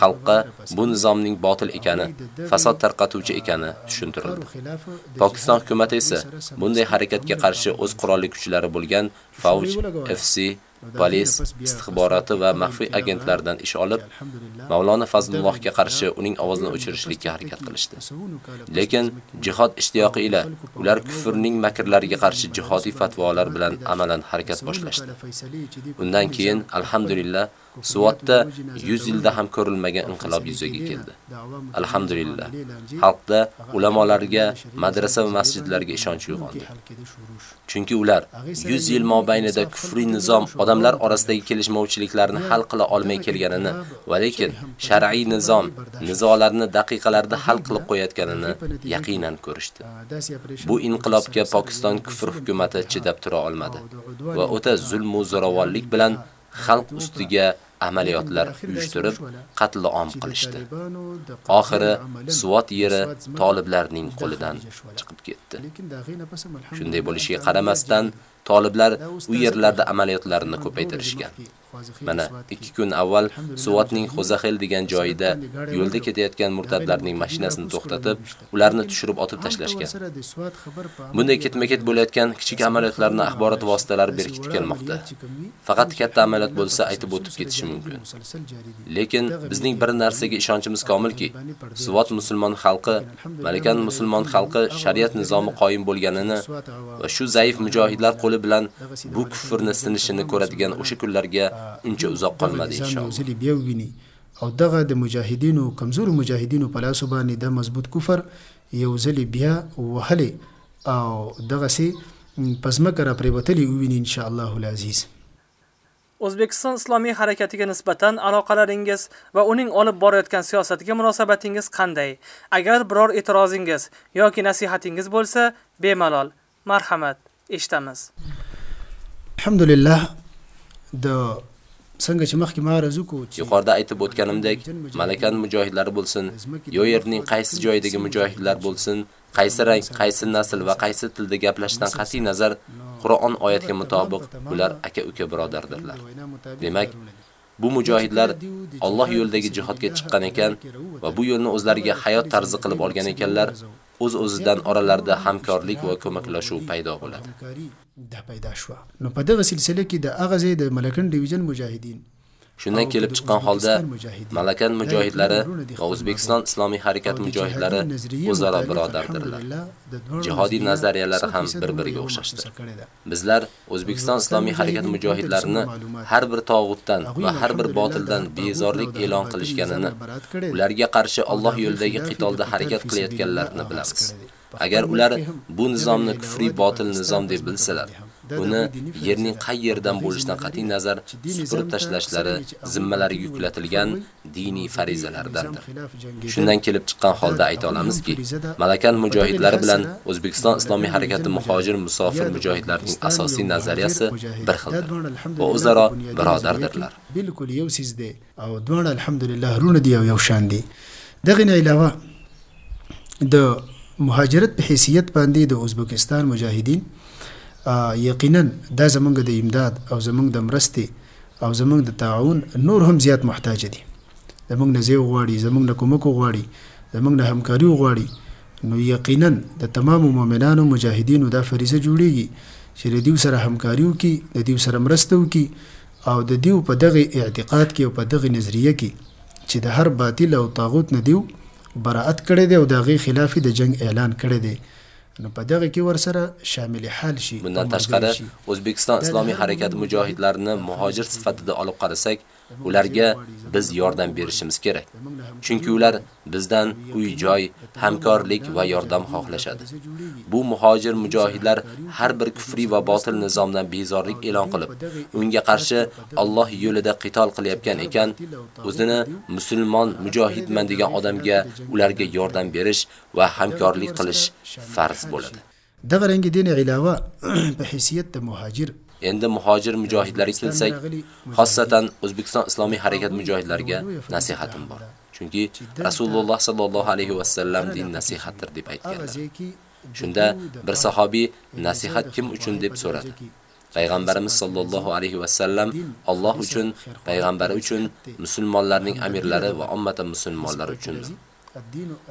Xalqqa bu nizomning botil ekani, fasod tarqatuvchi ekani tushuntirildi. Pokiston hukumati esa bunday harakatga qarshi o'z qurolli kuchlari bo'lgan Fauj, FC polis, istixboroti va maxfiy agentlardan ish olib, Mavlona Fazlullohga qarshi uning ovozini o'chirishlikka harakat qilishdi. Lekin jihod ishtiyoqi ila ular kufrning makrlariga qarshi jihodiy fatvolar bilan amalan harakat boshlashdi. Undan keyin alhamdulillah Suvatda 100 yilda ham ko'rilmagan inqilob yuzaga keldi. Alhamdulillah. Xalqda ulamolarga, madrasa va masjidlarga ishonch uyg'ondi. Chunki ular 100 yil mobaynida kufriy nizom odamlar orasidagi kelishmovchiliklarni hal qila olmay kelganini va lekin shar'iy nizom nizolarni daqiqalarda hal qilib qo'yayotganini yaqinan ko'rishdi. Bu inqilobga Pokiston kufr hukumati chidab tura olmadi va o'ta zulm va zo'ravonlik bilan xalq ustiga amaliyotlar uyushtirib, qatl om qilishdi. Oxiri Suvat yeri toliblarning qo'lidan chiqib ketdi. Shunday bo'lishiga qaramasdan, toliblar u yerlarda amaliyotlarini ko'paytirishgan. Mana 2 kun avval Suvatning Xo'zaxel degan joyida yo'lda ketayotgan murtadlarning mashinasini to'xtatib, ularni tushirib otib tashlashgan. Bunday ketma-ket bo'layotgan kichik amaliyotlarni axborot vositalari berkitib kelmoqda. Faqat katta amaliyot bo'lsa aytib o'tib ketishi mumkin. Lekin bizning bir narsaga ishonchimiz komilki, Suvat musulmon xalqi, Malikan musulmon xalqi shariat nizomi qoyim bo'lganini va shu zaif mujohidlar qo'li bilan bu kufrni sinishini ko'radigan o'sha kunlarga uncha uzoq qolmadi inshaalloh. او دغه د مجاهدینو کمزور مجاهدینو په لاس باندې د مضبوط کفر یو ځلی بیا وهلې او دغه سي پزمکه را پریوتلی ویني ان شاء الله العزیز O'zbekiston Islomiy harakatiga nisbatan aloqalaringiz va uning olib borayotgan siyosatiga munosabatingiz qanday? Agar biror e'tirozingiz yoki nasihatingiz bo'lsa, bemalol. Marhamat, eshitamiz. Alhamdulillah د څنګه چې مخکې ما عرض وکړو yuqorida aytib o'tganimdek malakan mujohidlari bo'lsin yo yerning qaysi joyidagi mujohidlar bo'lsin qaysi rang qaysi nasl va qaysi tilda gaplashishdan qat'iy nazar Qur'on oyatiga mutobiq ular aka uka birodardirlar demak Bu mujohidlar Alloh yo'lidagi jihodga chiqqan ekan va bu yo'lni o'zlariga hayot tarzi qilib olgan ekanlar, o'z-o'zidan oralarida hamkorlik va ko'maklashuv paydo bo'ladi. دا پیدا شو نو په دغه سلسله کې د اغه زید ملکن ډیویژن مجاهدین Shundan kelib chiqqan holda Malakan mujohidlari va O'zbekiston Islomiy harakat mujohidlari o'zaro birodardirlar. Jihodiy nazariyalari ham bir-biriga o'xshashdir. Bizlar O'zbekiston Islomiy harakat mujohidlarini har bir tog'utdan va har bir botildan bezorlik e'lon qilishganini, ularga qarshi Alloh yo'lidagi qitolda harakat qilayotganlarini bilamiz. Agar ular bu nizomni kufriy botil nizom deb bilsalar, uni yerning qay yerdan bo'lishidan qat'iy nazar supurib tashlashlari zimmalariga yuklatilgan diniy farizalardandir. Shundan kelib chiqqan holda ayta olamizki, Malakan mujohidlari bilan O'zbekiston Islomiy harakati muhojir musofir mujohidlarining asosiy nazariyasi bir xildir va o'zaro birodardirlar. بالکل یو سیز دی او دوه الحمدلله رونه دی او یو شان دی دغه نه علاوه د مهاجرت په حیثیت باندې د ازبکستان مجاهدین یقینا دا زمونږ د امداد او زمونږ د مرستې او زمونږ د تعاون نور هم زیات محتاج دي. زمونږ نه زیو غواړي زمونږ نه کومک غواړي زمونږ نه همکاري غواړي. نو یقینا د تمام مؤمنانو مجاهدینو دا فریضه جوړیږي چې د دیو سره همکاري وکي د دیو سره مرسته وکي او د دیو په دغه اعتقاد کې او په دغه نظریه کې چې د هر باطل او طاغوت نه دیو براءت کړی دی او د غي خلاف د جنگ اعلان کړی دی نو په دغه کې ورسره شامل حال شي bundan tashqari o'zbekiston islomiy harakati mujohidlarini muhojir sifatida olib qarasak Ularga biz yordam berishimiz kerak. Chunki ular bizdan uy-joy, hamkorlik va yordam xohlashadi. Bu muhojir mujohidlar har bir kufri va botil nizomdan bezorlik e'lon qilib, unga qarshi Alloh yo'lida qitol qilyotgan ekan, o'zini musulmon mujohidman degan odamga ularga yordam berish va hamkorlik qilish farz bo'ladi. Davrangi dini ilova bi hissiyat muhojir Endi muhojir mujohidlarga kelsak, xossatan O'zbekiston Islomiy harakat mujohidlariga nasihatim bor. Chunki Rasululloh sallallohu alayhi va sallam din nasihatdir deb aytganlar. Shunda bir sahobiy nasihat kim uchun deb so'radi. Payg'ambarimiz sallallohu alayhi va sallam Alloh uchun, payg'ambari uchun, musulmonlarning amirlari va ummati musulmonlar uchun.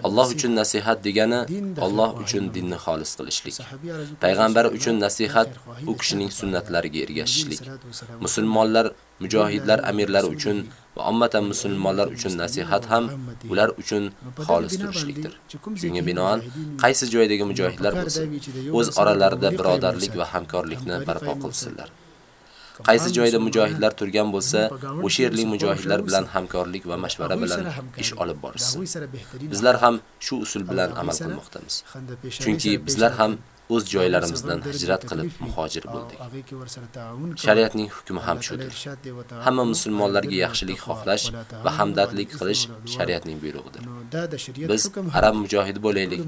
Alloh uchun nasihat degani Alloh uchun dinni xolis qilishlik. Payg'ambar uchun nasihat u kishining sunnatlariga ergashishlik. Musulmonlar, mujohidlar amirlari uchun va ummatan musulmonlar uchun nasihat ham ular uchun xolis turishlikdir. Shunga binoan qaysi joydagi mujohidlar bo'lsa, o'z oralarida birodarlik va hamkorlikni barpo qilsinlar. Qaysi joyda mujohidlar turgan bo'lsa, o'sha yerlik mujohidlar bilan hamkorlik va mashvara bilan ish olib borishsin. Bizlar ham shu usul bilan amal qilmoqdamiz. Chunki bizlar ham o'z joylarimizdan hijrat qilib muhojir bo'ldik. Shariatning hukmi ham shudir. Hamma musulmonlarga yaxshilik xohlash va hamdardlik qilish shariatning buyrug'idir. Biz arab mujohidi bo'laylik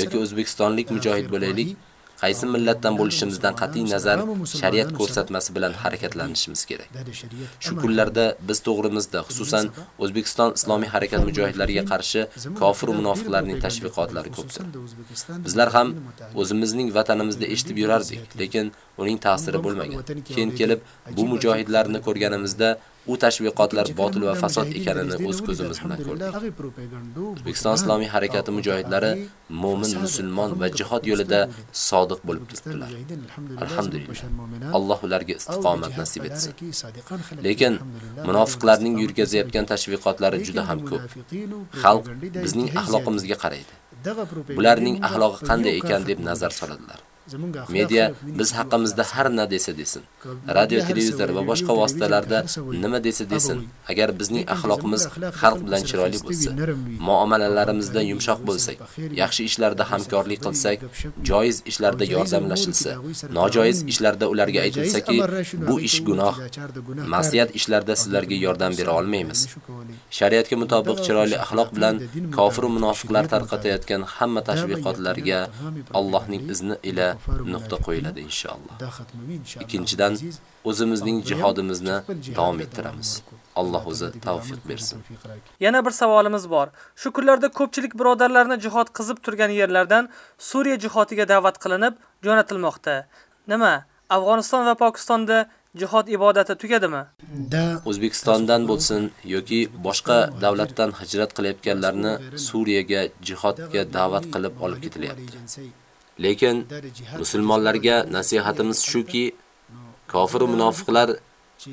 yoki o'zbekistonlik mujohid bo'laylik, qaysi millatdan bo'lishimizdan qat'iy nazar shariat ko'rsatmasi bilan harakatlanishimiz kerak. Shu kunlarda biz to'g'rimizda, xususan O'zbekiston Islomiy harakat mujohidlariga qarshi kofir munofiqlarning tashviqotlari ko'pdir. Bizlar ham o'zimizning vatanimizda eshitib yurardik, lekin uning ta'siri bo'lmagan. Keyin kelib bu mujohidlarni ko'rganimizda u tashviqotlar botil va fasod ekanini o'z ko'zimiz bilan ko'rdik. O'zbekiston Islomiy harakati mujohidlari mu'min, musulmon va jihod yo'lida sodiq bo'lib turibdilar. Alhamdulillah. Alloh ularga istiqomat nasib etsin. Lekin munofiqlarning yurgazayotgan tashviqotlari juda ham ko'p. Xalq bizning axloqimizga qaraydi. Bularning axloqi qanday ekan deb nazar soladilar. Media biz haqimizda har nima desa desin. Radio, televizor va boshqa vositalarda nima desa desin, agar bizning axloqimiz xalq bilan chiroyli bo'lsa, muomalalarimizda yumshoq bo'lsak, yaxshi ishlarda hamkorlik qilsak, joiz ishlarda yordamlashilsa, nojoiz ishlarda ularga aytilsaki, bu ish gunoh, ma'siyat ishlarda sizlarga yordam bera olmaymiz. Shariatga mutobiq chiroyli axloq bilan kofir va munofiqlar tarqatayotgan hamma tashviqotlarga Allohning izni ila nuqta qo'yiladi inshaalloh. Ikkinchidan, o'zimizning jihodimizni davom ettiramiz. Alloh o'zi tavfiq bersin. Yana bir savolimiz bor. Shu kunlarda ko'pchilik birodarlarni jihod qizib turgan yerlardan Suriya jihodiga da'vat qilinib jo'natilmoqda. Nima? Afg'oniston va Pokistonda jihod ibodati tugadimi? O'zbekistondan bo'lsin yoki boshqa davlatdan hijrat qilayotganlarni Suriyaga jihodga da'vat qilib olib ketilyapti. Lekin musulmonlarga nasihatimiz shuki, kofir va munofiqlar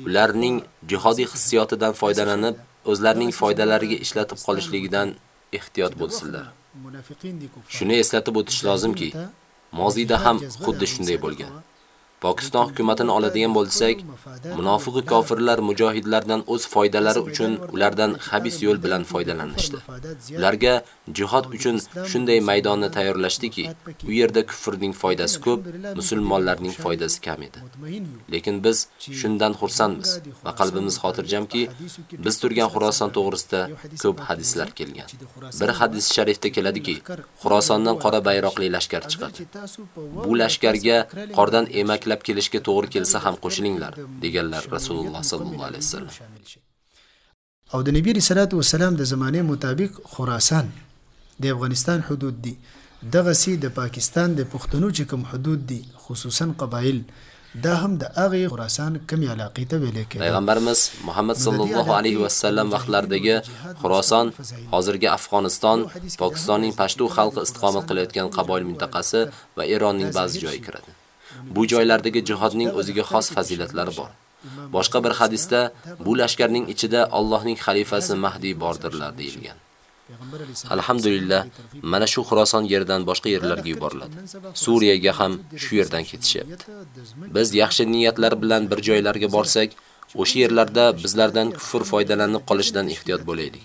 ularning jihodiy hissiyotidan foydalanib, o'zlarining foydalariga ishlatib qolishligidan ehtiyot bo'lsinlar. Shuni eslatib o'tish lozimki, moziyda ham xuddi shunday bo'lgan. Pokiston hukumatini oladigan bo'lsak, munofiq kofirlar mujohidlardan o'z foydalari uchun ulardan xabis yo'l bilan foydalanishdi. Ularga jihad uchun shunday maydonni tayyorlashdiki, u yerda kufrning foydasi ko'p, musulmonlarning foydasi kam edi. Lekin biz shundan xursandmiz va qalbimiz xotirjamki, biz turgan Xuroson to'g'risida ko'p hadislar kelgan. Bir hadis sharifda keladiki, Xurosondan qora bayroqli lashkar chiqadi. Bu lashkarga qordan emak taklab kelishga to'g'ri kelsa ham qo'shilinglar deganlar Rasululloh sallallohu alayhi vasallam. او د نبی رسول الله والسلام د زمانه مطابق خراسان د افغانستان حدود دي دغه سي د پاکستان د پښتنو چې کوم حدود دي خصوصا قبایل دا هم د هغه خراسان کمی علاقې ته ویل کېږي payg'ambarimiz Muhammad sallallohu alayhi va sallam vaqtlaridagi Xuroson, hozirgi Afg'oniston, Pokistonning Pashtu xalqi istiqomat qilayotgan qaboyil mintaqasi va Eronning ba'zi joyi kiradi. Bu joylardagi jihodning o'ziga xos fazilatlari bor. Boshqa bir hadisda bu lashkarning ichida Allohning xalifasi Mahdi bordirlar deyilgan. Alhamdulillah, mana shu Xuroson yerdan boshqa yerlarga yuboriladi. Suriyaga ham shu yerdan ketishyapti. Biz yaxshi niyatlar bilan bir joylarga borsak, o'sha yerlarda bizlardan kufr foydalanib qolishidan ehtiyot bo'laylik.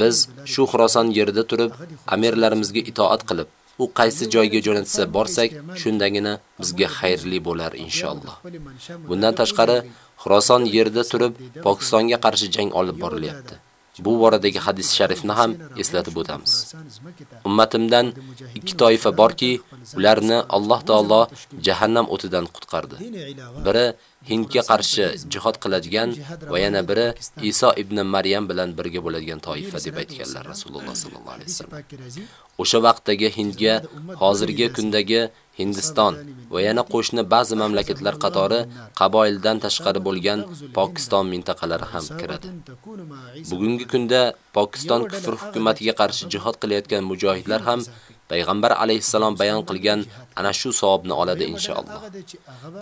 Biz shu Xuroson yerida turib, amirlarimizga itoat qilib, u qaysi joyga jo'natsa borsak, shundagina bizga xayrli bo'lar inshaalloh. Bundan tashqari, Xuroson yerida turib, Pokistonga qarshi jang olib borilyapti. Bu boradagi hadis sharifni ham eslatib o'tamiz. Ummatimdan ikki toifa borki, ularni Alloh taolo jahannam o'tidan qutqardi. Biri Hindga qarshi jihad qiladigan va yana biri Iso ibn Maryam bilan birga bo'ladigan toifa deb aytganlar Rasululloh sallallohu alayhi vasallam. O'sha vaqtdagi Hindga hozirgi kundagi Hindiston va yana qo'shni ba'zi mamlakatlar qatori qaboildan tashqari bo'lgan Pokiston mintaqalari ham kiradi. Bugungi kunda Pokiston kufr hukumatiga qarshi jihad qilayotgan mujohidlar ham payg'ambar alayhissalom bayon qilgan ana shu savobni oladi inshaalloh.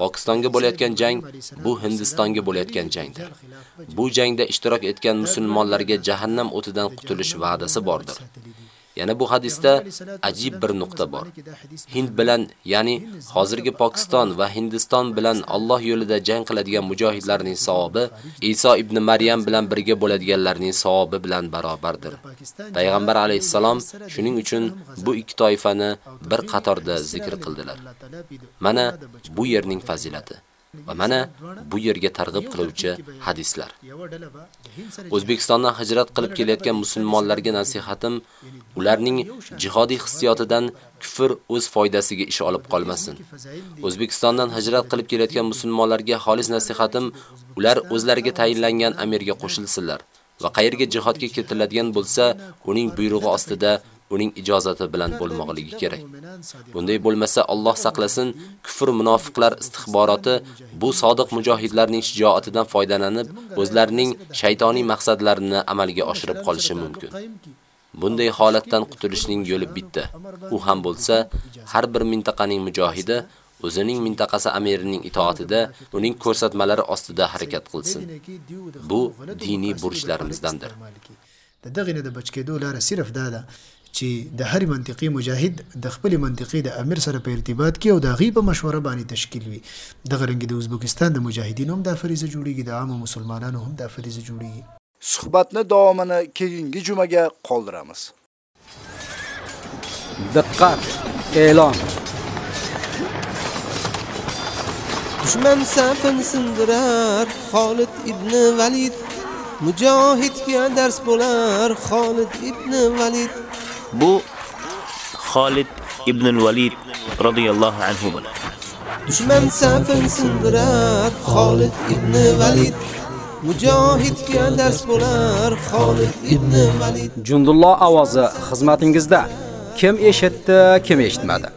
Pokistonga bo'layotgan jang bu Hindistonga bo'layotgan jangdir. Bu jangda ishtirok etgan musulmonlarga jahannam o'tidan qutulish va'dasi bordir. Yana bu hadisda ajib bir nuqta bor. Hind bilan, ya'ni hozirgi Pokiston va Hindiston bilan Alloh yo'lida jang qiladigan mujohidlarning savobi Iso ibn Maryam bilan birga bo'ladiganlarning savobi bilan barobardir. Payg'ambar alayhisalom shuning uchun bu ikki toifani bir qatorda zikr qildilar. Mana bu yerning fazilati. Va mana bu yerga targ'ib qiluvchi hadislar. O'zbekistondan hijrat qilib kelayotgan musulmonlarga nasihatim, ularning jihodiy hissiyotidan kufr o'z foydasiga ish olib qolmasin. O'zbekistondan hijrat qilib kelayotgan musulmonlarga xolis nasihatim, ular o'zlariga tayinlangan amirga qo'shilsinlar va qayerga jihodga ketiladigan bo'lsa, uning buyrug'i ostida uning ijozati bilan bo'lmoqligi kerak. Bunday bo'lmasa Alloh saqlasin, kufr munofiqlar istixboroti bu sodiq mujohidlarning shijoatidan foydalanib, o'zlarining shaytoniy maqsadlarini amalga oshirib qolishi mumkin. Bunday holatdan qutulishning yo'li bitta. U ham bo'lsa, har bir mintaqaning mujohidi o'zining mintaqasi amirining itoatida, uning ko'rsatmalari ostida harakat qilsin. Bu diniy burchlarimizdandir. دغه نه د بچ کېدو لار صرف دا ده چې د هر منطقي مجاهد د خپل منطقي د امیر سره په ارتباط کې او د په مشوره باندې تشکیل وي دغه رنګ د ازبکستان د مجاهدینو هم د فریضه جوړیږي د عام مسلمانانو هم د فریضه جوړیږي suhbatni davomini keyingi jumaga qoldiramiz. Diqqat! E'lon! Dushman safini sindirar Xolid ibn Valid Mujohidga dars bo'lar Xolid ibn Valid Bu Xolid ibn Valid radhiyallohu anhu bo'lar. Dushman safini sindirar Xolid ibn Valid Mujohidga dars bo'lar Xolid ibn Valid Jundulloh ovozi xizmatingizda. Kim eshitdi, kim eshitmadi?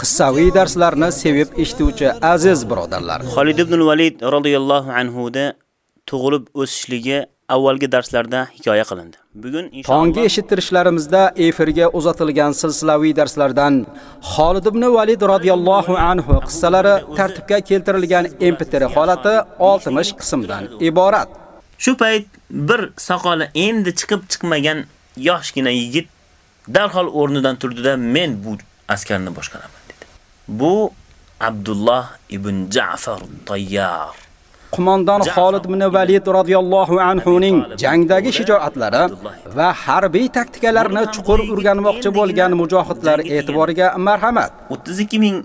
Qissaviy darslarni sevib eshituvchi aziz birodarlar. Xolid ibn Valid radhiyallohu anhu da tug'ilib o'sishligi avvalgi darslarda hikoya qilindi. Bugun Tongi eshittirishlarimizda efirga uzatilgan silsilaviy darslardan Xolid ibn Valid radhiyallohu anhu qissalari tartibga keltirilgan MP3 holati 60 qismdan iborat. Shu payt bir soqoli endi chiqib chiqmagan yoshgina yigit darhol o'rnidan turdida men bu askarni boshqaraman dedi. Bu Abdullah ibn Ja'far Tayyar Qo'mondon Xolid ibn Valid radhiyallohu anhu ning jangdagi shijoatlari va harbiy taktikalarni chuqur o'rganmoqchi bo'lgan mujohidlar e'tiboriga marhamat. 32 ming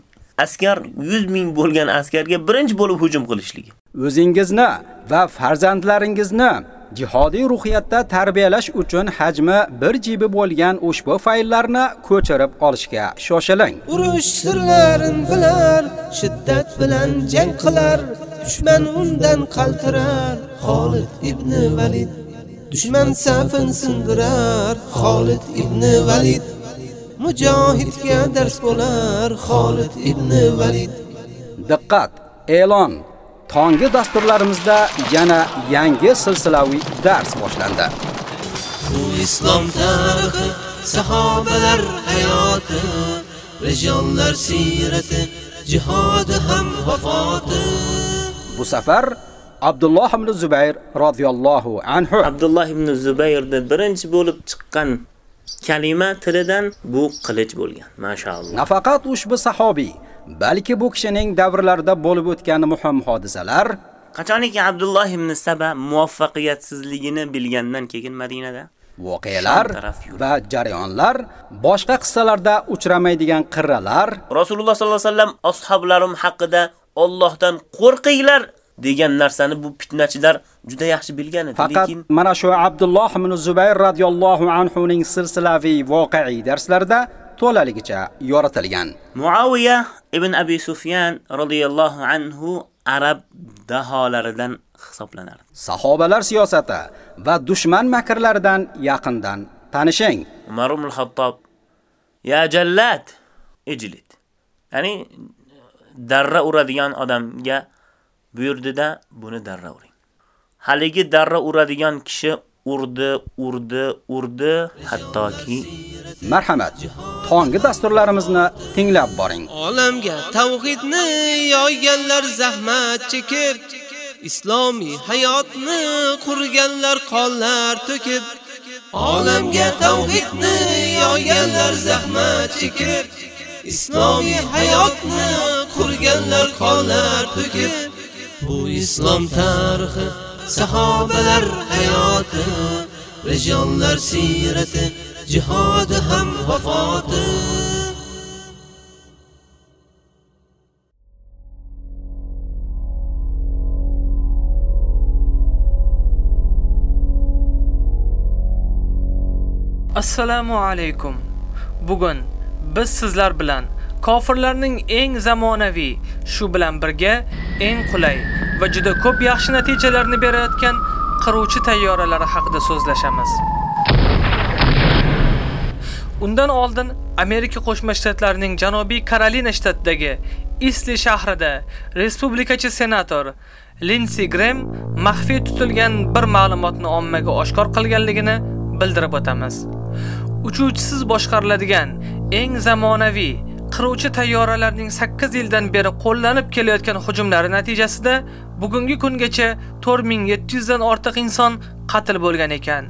askar 100 ming bo'lgan askarga birinchi bo'lib hujum qilishligi. O'zingizni va farzandlaringizni jihodiy ruhiyatda tarbiyalash uchun hajmi 1 GB bo'lgan ushbu fayllarni ko'chirib olishga shoshiling. Urush sirlarini bilar, shiddat bilan jang qilar, dushman undan qaltirar. Xolid ibn Valid dushman safin sindirar. Xolid ibn Valid mujohidga dars bo'lar. Xolid ibn Valid Diqqat! E'lon! Tongi dasturlarimizda yana yangi silsilaviy dars boshlandi. Bu islom tarixi, sahobalar hayoti, rijollar sirati, jihodi ham vafoti. Bu safar Abdulloh ibn Zubayr radhiyallohu anhu Abdulloh ibn Zubayrda birinchi bo'lib chiqqan kalima tilidan bu qilich bo'lgan. Mashaalloh. Nafaqat ushbu sahobiy, balki bu kishining davrlarida bo'lib o'tgan muhim hodisalar Qachoniki Abdulloh ibn Saba muvaffaqiyatsizligini bilgandan keyin Madinada voqealar va jarayonlar boshqa qissalarda uchramaydigan qirralar Rasululloh sallallohu alayhi vasallam ashablarim haqida Allohdan qo'rqinglar degan narsani bu fitnachilar juda yaxshi bilgan edi, Faqat lekin mana shu Abdulloh ibn Zubayr radhiyallohu anhu ning silsilaviy voqei darslarida to'laligicha yoritilgan. Muaviya ibn Abi Sufyan radhiyallohu anhu arab daholaridan hisoblanar. Sahobalar siyosati va dushman makrlaridan yaqindan tanishing. Umar ibn Xattob ya jallat ijlit. Ya'ni darra uradigan odamga buyurdida buni darra uring. Haligi darra uradigan kishi urdi, urdi, urdi, hattoki Marhamat, tongi dasturlarimizni tinglab boring. Olamga tavhidni yoyganlar zahmat chekib, islomiy hayotni qurganlar qonlar to'kib, olamga tavhidni yoyganlar zahmat chekib, islomiy hayotni qonlar to'kib, bu islom tarixi, sahobalar hayoti, rijollar sirati, jihodi ham vafoti. Assalomu alaykum. Bugun biz sizlar bilan kofirlarning eng zamonaviy, shu bilan birga eng qulay va juda ko'p yaxshi natijalarni berayotgan qiruvchi tayyoralari haqida so'zlashamiz. Undan oldin Amerika Qo'shma Shtatlarining Janubiy Karolina shtatidagi Isli shahrida respublikachi senator Lindsey Graham maxfiy tutilgan bir ma'lumotni ommaga oshkor qilganligini bildirib o'tamiz. Uchuvchisiz boshqariladigan eng zamonaviy qiruvchi tayyoralarning 8 yildan beri qo'llanib kelayotgan hujumlari natijasida bugungi kungacha 4700 dan ortiq inson qatl bo'lgan ekan.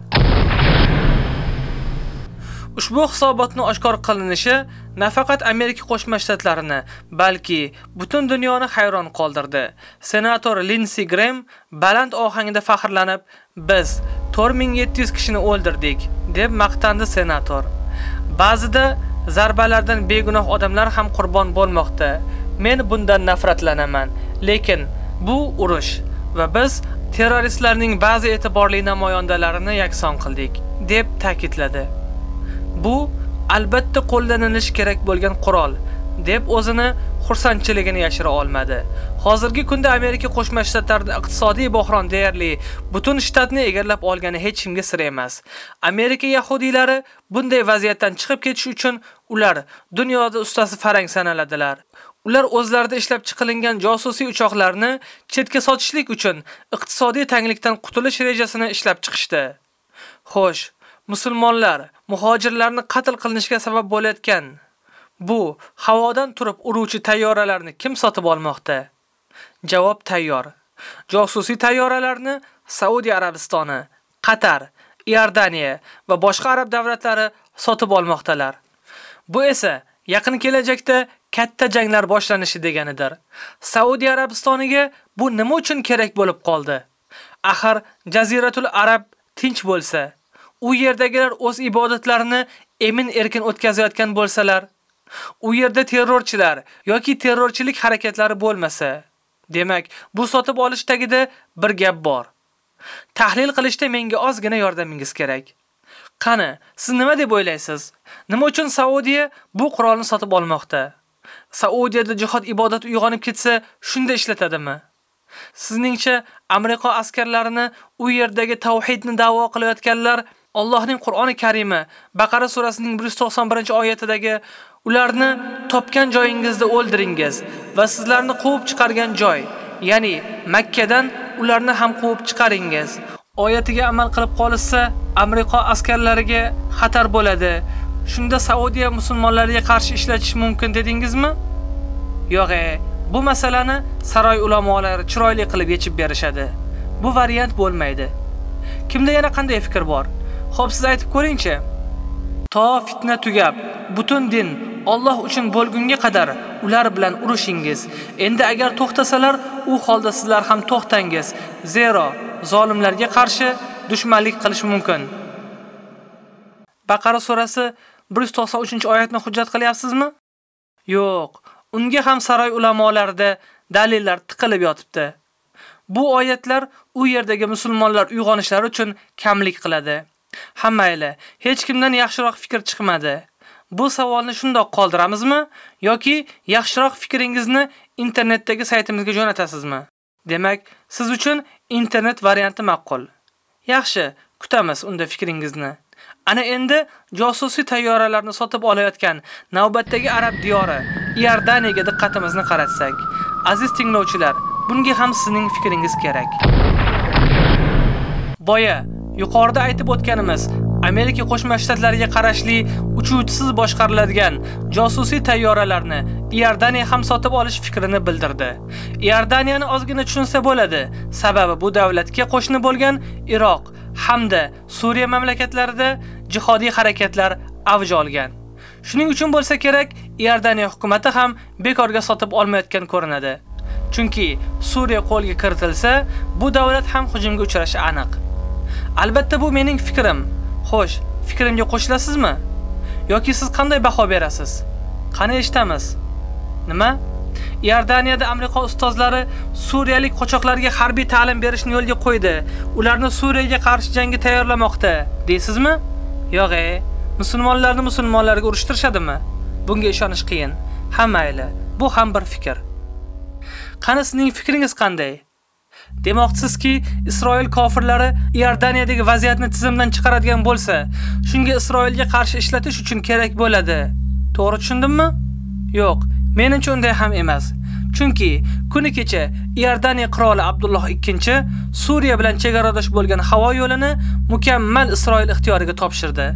Ushbu hisobotni oshkor qilinishi nafaqat Amerika Qo'shma Shtatlarini, balki butun dunyoni hayron qoldirdi. Senator Linsi Graham baland ohangda faxrlanib, "Biz 4700 kishini o'ldirdik" deb maqtandi senator. Ba'zida zarbalardan begunoh odamlar ham qurbon bo'lmoqda. Men bundan nafratlanaman, lekin bu urush va biz terroristlarning ba'zi e'tiborli namoyandalarini yakson qildik, deb ta'kidladi. Bu albatta qo'llanilishi kerak bo'lgan qurol deb o'zini xursandchiligini yashira olmadi. Hozirgi kunda Amerika Qo'shma Shtatlarida iqtisodiy bohron deyarli butun shtatni egallab olgani hech kimga sir emas. Amerika yahudiylari bunday vaziyatdan chiqib ketish uchun ular dunyoda ustasi farang sanaladilar. Ular o'zlarida ishlab chiqarilgan josusiy uchoqlarni chetga sotishlik uchun iqtisodiy tanglikdan qutulish rejasini ishlab chiqishdi. Xo'sh, musulmonlar muhojirlarni qatl qilinishga sabab bo'layotgan bu havodan turib uruvchi tayyoralarni kim sotib olmoqda? Javob tayyor. Josusiy tayyoralarni Saudiya Arabistoni, Qatar, Iordaniya va boshqa arab davlatlari sotib olmoqdalar. Bu esa yaqin kelajakda katta janglar boshlanishi deganidir. Saudiya Arabistoniga bu nima uchun kerak bo'lib qoldi? Axir Jaziratul Arab tinch bo'lsa, u yerdagilar o'z ibodatlarini emin erkin o'tkazayotgan bo'lsalar, u yerda terrorchilar yoki terrorchilik harakatlari bo'lmasa, demak, bu sotib olish tagida bir gap bor. Tahlil qilishda menga ozgina yordamingiz kerak. Qani, siz nima deb o'ylaysiz? Nima uchun Saudiya bu qurolni sotib olmoqda? Saudiyada jihod ibodat uyg'onib ketsa, shunda ishlatadimi? Sizningcha Amerika askarlarini u yerdagi tavhidni da'vo qilayotganlar Allohning Qur'oni Karimi Baqara surasining 191-oyatidagi ularni topgan joyingizda o'ldiringiz va sizlarni quvib chiqargan joy, ya'ni Makkadan ularni ham quvib chiqaringiz. Oyatiga amal qilib qolsa, Amerika askarlariga xatar bo'ladi. Shunda Saudiya musulmonlariga qarshi ishlatish mumkin dedingizmi? Yo'q, e, Bu masalani saroy ulamolari chiroyli qilib yechib berishadi. Bu variant bo'lmaydi. Kimda yana qanday fikr bor? Xo'p, siz aytib ko'ringchi. To fitna tugab, butun din Alloh uchun bo'lgunga qadar ular bilan urushingiz. Endi agar to'xtasalar, u holda sizlar ham to'xtangiz. Zero zolimlarga qarshi dushmanlik qilish mumkin. Baqara surasi 193-oyatni hujjat qilyapsizmi? Yo'q, unga ham saroy ulamolarida dalillar tiqilib yotibdi. Bu oyatlar u yerdagi musulmonlar uyg'onishlari uchun kamlik qiladi. Ha mayli, hech kimdan yaxshiroq fikr chiqmadi. Bu savolni shundoq qoldiramizmi yoki yaxshiroq fikringizni internetdagi saytimizga jo'natasizmi? Demak, siz uchun internet varianti ma'qul. Yaxshi, kutamiz unda fikringizni. Ana endi josusiy tayyoralarni sotib olayotgan navbatdagi arab diyori Iordaniyaga diqqatimizni qaratsak. Aziz tinglovchilar, bunga ham sizning fikringiz kerak. Boya yuqorida aytib o'tganimiz Amerika Qo'shma Shtatlariga qarashli uchuvchisiz boshqariladigan josusiy tayyoralarni Iordaniya ham sotib olish fikrini bildirdi. Iordaniyani ozgina tushunsa bo'ladi, sababi bu davlatga qo'shni bo'lgan Iroq hamda Suriya mamlakatlarida jihodiy harakatlar avj olgan. Shuning uchun bo'lsa kerak, Iordaniya hukumatı ham bekorga sotib olmayotgan ko'rinadi. Chunki Suriya qo'lga kiritilsa, bu davlat ham hujumga uchrashi aniq. Albatta bu mening fikrim. Xo'sh, fikrimga qo'shilasizmi? Yoki siz qanday baho berasiz? Qani eshitamiz. Nima? Iordaniyada Amerika ustozlari suriyalik qochoqlarga harbiy ta'lim berishni yo'lga qo'ydi. Ularni Suriyaga qarshi jangga tayyorlamoqda, deysizmi? Yo'q, e, musulmonlarni musulmonlarga urushtirishadimi? Bunga ishonish qiyin. Ha mayli, bu ham bir fikr. Qani sizning fikringiz qanday? Demoqchisizki, Isroil kofirlari Iordaniyadagi vaziyatni tizimdan chiqaradigan bo'lsa, shunga Isroilga qarshi ishlatish uchun kerak bo'ladi. To'g'ri tushundimmi? Yo'q, menimcha unday ham emas. Chunki kuni kecha Iordaniya qiroli Abdulloh II Suriya bilan chegaradosh bo'lgan havo yo'lini mukammal Isroil ixtiyoriga topshirdi.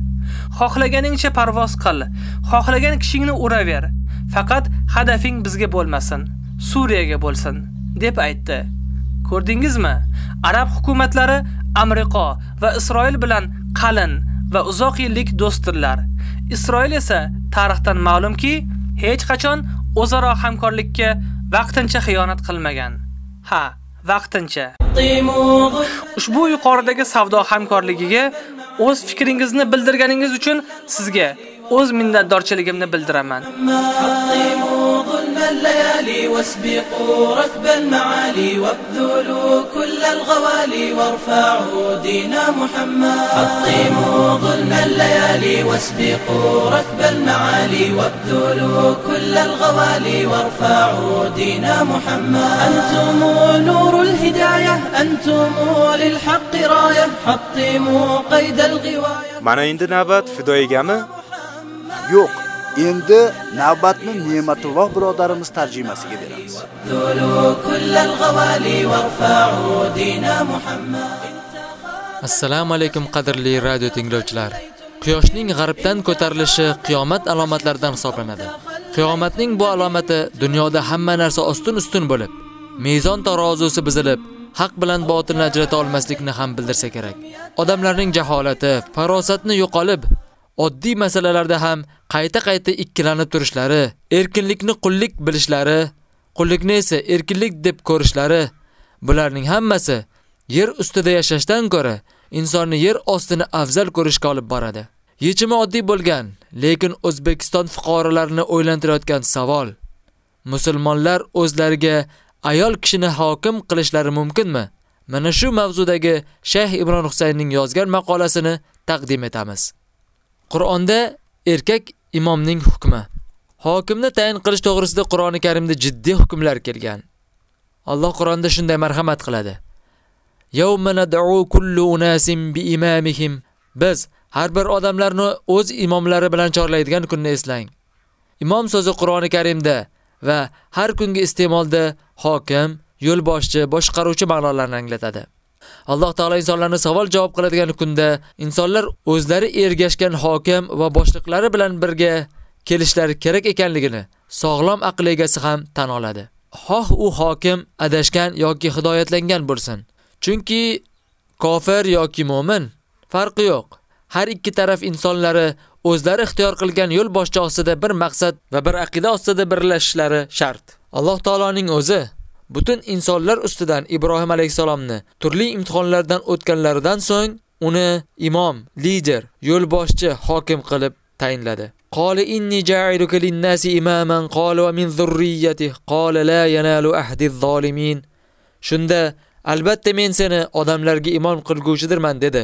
Xohlaganingcha parvoz qil, xohlagan kishingni uraver. Faqat hadafing bizga bo'lmasin, Suriyaga bo'lsin, deb aytdi. Ko'rdingizmi? Arab hukumatlari Amerika va Isroil bilan qalin va uzoq yillik do'stdirlar. Isroil esa tarixdan ma'lumki, hech qachon o'zaro hamkorlikka vaqtincha xiyonat qilmagan. Ha, vaqtincha. Ushbu yuqoridagi savdo hamkorligiga o'z fikringizni bildirganingiz uchun sizga o'z minnatdorchiligimni bildiraman. الليالي واسبقوا ركب المعالي وابذلوا كل الغوالي وارفعوا دين محمد حطموا ظلم الليالي واسبقوا ركب المعالي وابذلوا كل الغوالي وارفعوا دين محمد أنتم نور الهداية أنتم للحق راية حطموا قيد الغواية Mana endi navbat fidoyigami? Yo'q, endi navbatni Ne'matulloh birodarimiz tarjimasiga beramiz. Assalomu alaykum qadrli radio tinglovchilar. Quyoshning g'arbdan ko'tarilishi qiyomat alomatlaridan hisoblanadi. Qiyomatning bu alomati dunyoda hamma narsa ostin-ustun bo'lib, mezon tarozusi buzilib, haq bilan botilni ajrata olmaslikni ham bildirsa kerak. Odamlarning jaholati, farosatni yo'qolib, oddiy masalalarda ham qayta-qayta ikkilanib turishlari, erkinlikni qullik bilishlari, qullikni esa erkinlik deb ko'rishlari, bularning hammasi yer ustida yashashdan ko'ra insonni yer ostini afzal ko'rishga olib boradi. Yechimi oddiy bo'lgan, lekin O'zbekiston fuqarolarini o'ylantirayotgan savol: musulmonlar o'zlariga ayol kishini hokim qilishlari mumkinmi? Mana shu mavzudagi Shayx Ibron Husaynning yozgan maqolasini taqdim etamiz. Qur'onda erkak imomning hukmi. Hokimni tayin qilish to'g'risida Qur'oni Karimda jiddiy hukmlar kelgan. Alloh Qur'onda shunday marhamat qiladi. Yawma nad'u kullu unasin bi imamihim. Biz har bir odamlarni o'z imomlari bilan chorlaydigan kunni eslang. Imom so'zi Qur'oni Karimda va har kungi iste'molda hokim, yo'lboshchi, boshqaruvchi ma'nolarini anglatadi. Alloh taolo insonlarni savol javob qiladigan kunda insonlar o'zlari ergashgan hokim va boshliqlari bilan birga kelishlari kerak ekanligini sog'lom aql egasi ham tan oladi. xoh u hokim adashgan yoki hidoyatlangan bo'lsin. Chunki kofir yoki mu'min farqi yo'q. Har ikki taraf insonlari o'zlari ixtiyor qilgan yo'l boshchi ostida bir maqsad va bir aqida ostida birlashishlari shart. Alloh taoloning o'zi butun insonlar ustidan Ibrohim alayhisalomni turli imtihonlardan o'tganlaridan so'ng uni imom, lider, yo'lboshchi, hokim qilib tayinladi. Qoli inni ja'iluka lin-nasi imaman qala va min zurriyyatihi qala la yanalu ahdi zolimin. Shunda albatta men seni odamlarga imom qilguvchidirman dedi.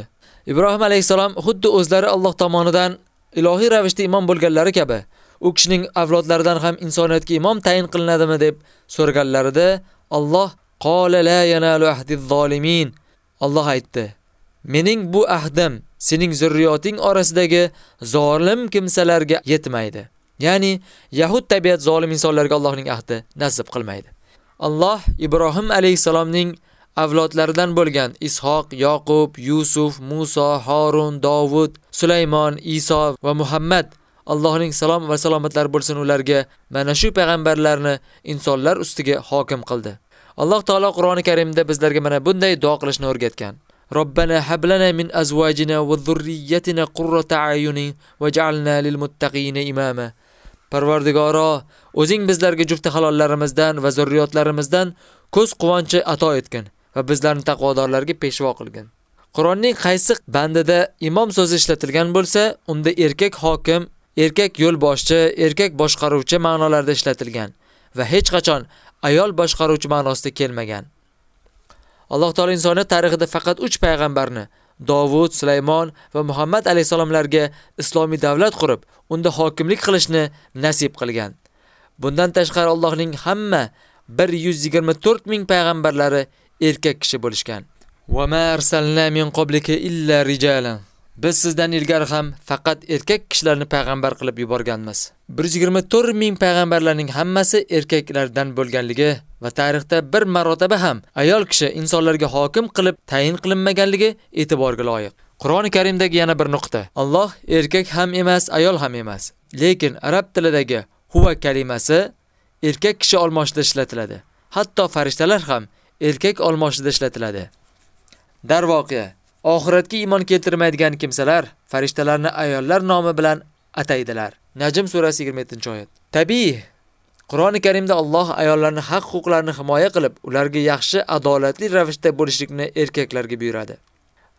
Ibrohim alayhisalom xuddi o'zlari Alloh tomonidan ilohiy ravishda imom bo'lganlari kabi u kishining avlodlaridan ham insoniyatga imom tayin qilinadimi deb so'rganlarida Alloh qala la yanalu ahdi zolimin. Alloh aytdi: "Mening bu ahdim sening zurriyoting orasidagi zolim kimsalarga yetmaydi." Ya'ni Yahud tabiat zolim insonlarga Allohning ahdi nasib qilmaydi. Alloh Ibrohim alayhisalomning avlodlaridan bo'lgan Ishoq, Yaqub, Yusuf, Musa, Harun, Davud, Sulaymon, Iso va Muhammad Allohning salom va salomatlari bo'lsin ularga mana shu payg'ambarlarni insonlar ustiga hokim qildi. Alloh taolo Qur'oni Karimda bizlarga mana bunday duo qilishni o'rgatgan. Robbana hablana min azwajina va zurriyyatina qurrata a'yunin waj'alna lil muttaqina imama. Parvardigoro, o'zing bizlarga jufti halollarimizdan va zurriyotlarimizdan ko'z quvonchi ato etgin va bizlarni taqvodorlarga peshvo qilgin. Qur'onning qaysi bandida imom so'zi ishlatilgan bo'lsa, unda erkak hokim, erkak yo'lboshchi, erkak boshqaruvchi ma'nolarda ishlatilgan va hech qachon ayol boshqaruvchi ma'nosida kelmagan. Alloh taolo insoniyat tarixida faqat 3 payg'ambarni Davud, Sulaymon va Muhammad alayhisalomlarga islomiy davlat qurib, unda hokimlik qilishni nasib qilgan. Bundan tashqari Allohning hamma 124 ming payg'ambarlari erkak kishi bo'lishgan. وَمَا أَرْسَلْنَا مِنْ min إِلَّا illa. Biz sizdan ilgari ham faqat erkak kishilarni payg'ambar qilib yuborganmiz. 124 ming payg'ambarlarning hammasi erkaklardan bo'lganligi va tarixda bir marotaba ham ayol kishi insonlarga hokim qilib tayin qilinmaganligi e'tiborga loyiq. Qur'oni Karimdagi yana bir nuqta. Alloh erkak ham emas, ayol ham emas. Lekin arab tilidagi huva kalimasi erkak kishi olmoshida ishlatiladi. Hatto farishtalar ham erkak olmoshida ishlatiladi. Darvoqa oxiratga iymon keltirmaydigan kimsalar farishtalarni ayollar nomi bilan ataydilar. Najm surasi 27-oyat. Tabiiy Qur'oni Karimda Alloh ayollarni haq huquqlarini himoya qilib, ularga yaxshi, adolatli ravishda bo'lishlikni erkaklarga buyuradi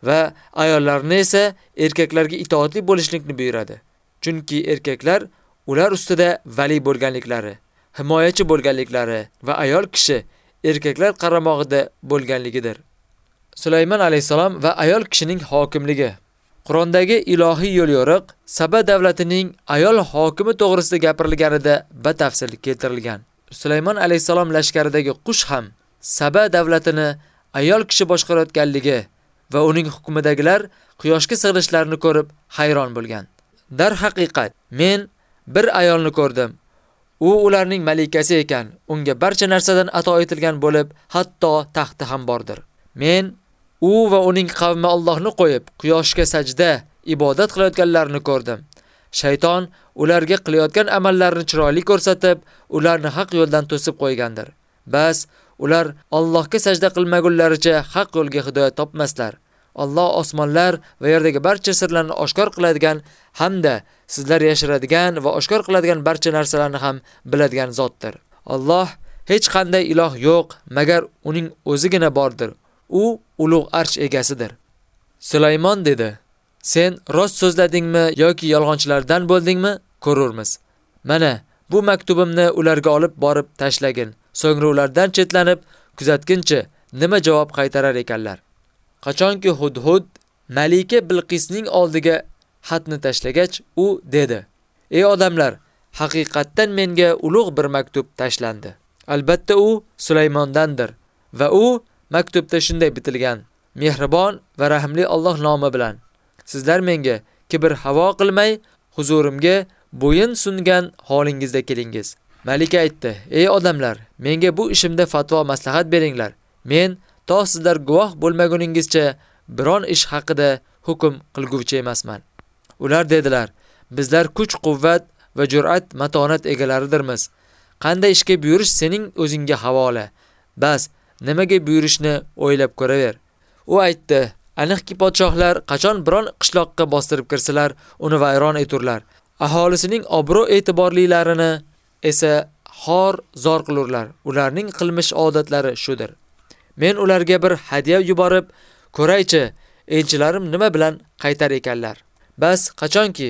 va ayollarni esa erkaklarga itoatli bo'lishlikni buyuradi. Chunki erkaklar ular ustida vali bo'lganliklari, himoyachi bo'lganliklari va ayol kishi erkaklar qaramog'ida bo'lganligidir. Sulaymon alayhisalom va ayol kishining hokimligi. Qur'ondagi ilohiy yo'l yo'riq Saba davlatining ayol hokimi to'g'risida gapirilganida batafsil keltirilgan. Sulaymon alayhisalom lashkaridagi qush ham Saba davlatini ayol kishi boshqarayotganligi va uning hukmidagilar quyoshga sig'inishlarini ko'rib hayron bo'lgan. Dar haqiqat, men bir ayolni ko'rdim. U ularning malikasi ekan. Unga barcha narsadan ato etilgan bo'lib, hatto taxti ham bordir. Men u va uning qavmi Allohni qo'yib, quyoshga sajda, ibodat qilayotganlarini ko'rdim. Shayton ularga qilayotgan amallarini chiroyli ko'rsatib, ularni haq yo'ldan to'sib qo'ygandir. Bas, ular Allohga sajda qilmagunlaricha haq yo'lga hidoyat topmaslar. Alloh osmonlar va yerdagi barcha sirlarni oshkor qiladigan hamda sizlar yashiradigan va oshkor qiladigan barcha narsalarni ham biladigan zotdir. Alloh hech qanday iloh yo'q, magar uning o'zigina bordir. U ulug' arsh egasidir. Sulaymon dedi: Sen rost so'zladingmi yoki yolg'onchilardan bo'ldingmi? Ko'rurmiz. Mana bu maktubimni ularga olib borib tashlagin. So'ngra ulardan chetlanib kuzatguncha nima javob qaytarar ekanlar. Qachonki Hudhud Malika Bilqisning oldiga xatni tashlagach, u dedi: "Ey odamlar, haqiqatdan menga ulug' bir maktub tashlandi. Albatta u Sulaymondandir va u maktubda shunday bitilgan: Mehribon va rahimli Alloh nomi bilan. Sizlar menga kibr havo qilmay, huzurimga bo'yin sungan holingizda kelingiz." Malika aytdi: "Ey odamlar, menga bu ishimda fatvo maslahat beringlar. Men to sizlar guvoh bo'lmaguningizcha biron ish haqida hukm qilguvchi emasman." Ular dedilar: "Bizlar kuch-quvvat va jur'at matonat egalaridirmiz. Qanday ishga buyurish sening o'zingga havola. Bas, nimaga buyurishni o'ylab ko'raver. U aytdi: Aniqki podshohlar qachon biron qishloqqa bostirib kirsalar, uni vayron eturlar. Aholisining obro' e'tiborlilarini esa xor zor qilurlar. Ularning qilmish odatlari shudir. Men ularga bir hadiya yuborib, ko'raychi, elchilarim nima bilan qaytar ekanlar. Bas, qachonki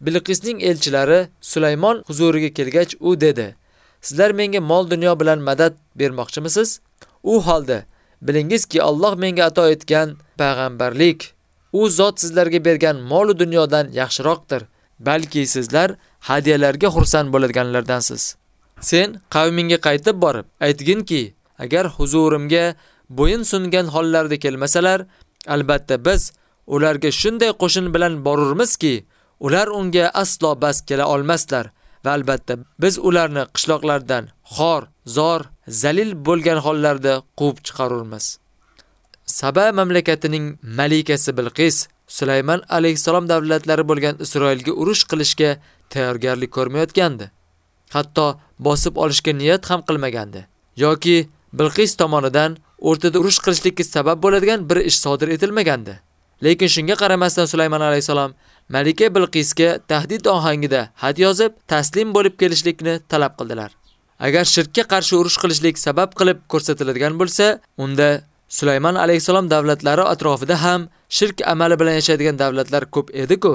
Bilqisning elchilari Sulaymon huzuriga kelgach, u dedi: Sizlar menga mol dunyo bilan madad bermoqchimisiz? U holda bilingizki, Alloh menga ato etgan payg'ambarlik, u zot sizlarga bergan mol va dunyodan yaxshiroqdir. Balki sizlar hadiyalarga xursand bo'ladiganlardansiz. Sen qavmingga qaytib borib, aytginki, agar huzurimga bo'yin sungan hollarda kelmasalar, albatta biz ularga shunday qo'shin bilan borurmizki, ular unga aslo bas kela olmaslar va albatta biz ularni qishloqlardan xor, zor, zalil bo'lgan hollarda quvib chiqarurmiz. Saba mamlakatining malikasi Bilqis Sulaymon alayhisalom davlatlari bo'lgan Isroilga urush qilishga tayyorgarlik ko'rmayotgandi. Hatto bosib olishga niyat ham qilmagandi. Yoki Bilqis tomonidan o'rtada urush qilishlikka sabab bo'ladigan bir ish sodir etilmagandi. Lekin shunga qaramasdan Sulaymon alayhisalom Malika Bilqisga tahdid ohangida xat yozib, taslim bo'lib kelishlikni talab qildilar. Agar shirkka qarshi urush qilishlik sabab qilib ko'rsatiladigan bo'lsa, unda Sulaymon alayhisalom davlatlari atrofida ham shirk amali bilan yashaydigan davlatlar ko'p edi-ku.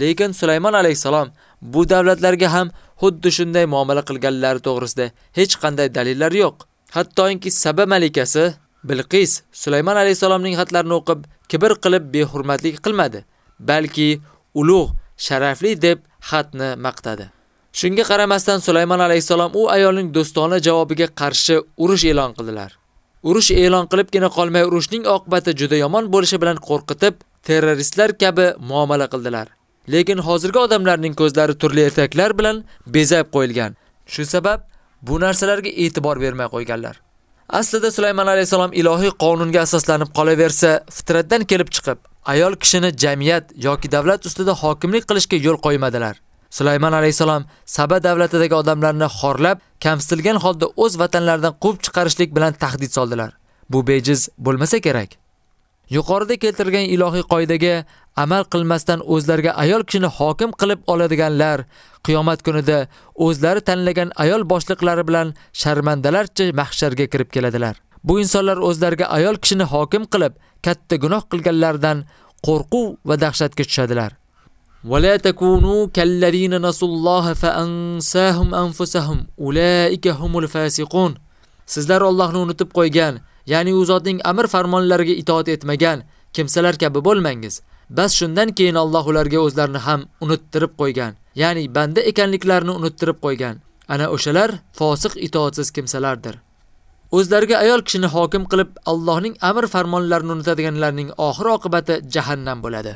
Lekin Sulaymon alayhisalom bu davlatlarga ham xuddi shunday muomala qilganlari to'g'risida hech qanday dalillar yo'q. Hattoki Saba malikasi Bilqis Sulaymon alayhisalomning xatlarini o'qib, kibr qilib behurmatlik qilmadi, balki ulug', sharafli deb xatni maqtadi. Shunga qaramasdan Sulaymon alayhisalom u ayolning do'stona javobiga qarshi urush e'lon qildilar. Urush e'lon qilibgina qolmay, urushning oqibati juda yomon bo'lishi bilan qo'rqitib, terroristlar kabi muomala qildilar. Lekin hozirgi odamlarning ko'zlari turli ertaklar bilan bezab qo'yilgan. Shu sabab bu narsalarga e'tibor bermay qo'yganlar. Aslida Sulaymon alayhisalom ilohiy qonunga asoslanib qolaversa, fitratdan kelib chiqib, ayol kishini jamiyat yoki davlat ustida hokimlik qilishga yo'l qo'ymadilar. Sulaymon alayhisalom Saba davlatidagi odamlarni xorlab, kamsitilgan holda o'z vatanlaridan quvib chiqarishlik bilan tahdid soldilar. Bu bejiz bo'lmasa kerak. Yuqorida keltirilgan ilohiy qoidaga amal qilmasdan o'zlariga ayol kishini hokim qilib oladiganlar qiyomat kunida o'zlari tanlagan ayol boshliqlari bilan sharmandalarcha mahsharga kirib keladilar. Bu insonlar o'zlariga ayol kishini hokim qilib, katta gunoh qilganlardan qo'rquv va dahshatga tushadilar. ولا تكونوا كالذين نسوا الله فأنساهم أنفسهم أولئك هم الفاسقون Sizlar Allohni unutib qo'ygan, ya'ni u zotning amr farmonlariga itoat etmagan kimsalar kabi bo'lmangiz. Bas shundan keyin Alloh ularga o'zlarini ham unuttirib qo'ygan, ya'ni banda ekanliklarini unuttirib qo'ygan. Ana o'shalar fosiq itoatsiz kimsalardir. O'zlariga ayol kishini hokim qilib Allohning amr farmonlarini unutadiganlarning oxir oqibati jahannam bo'ladi.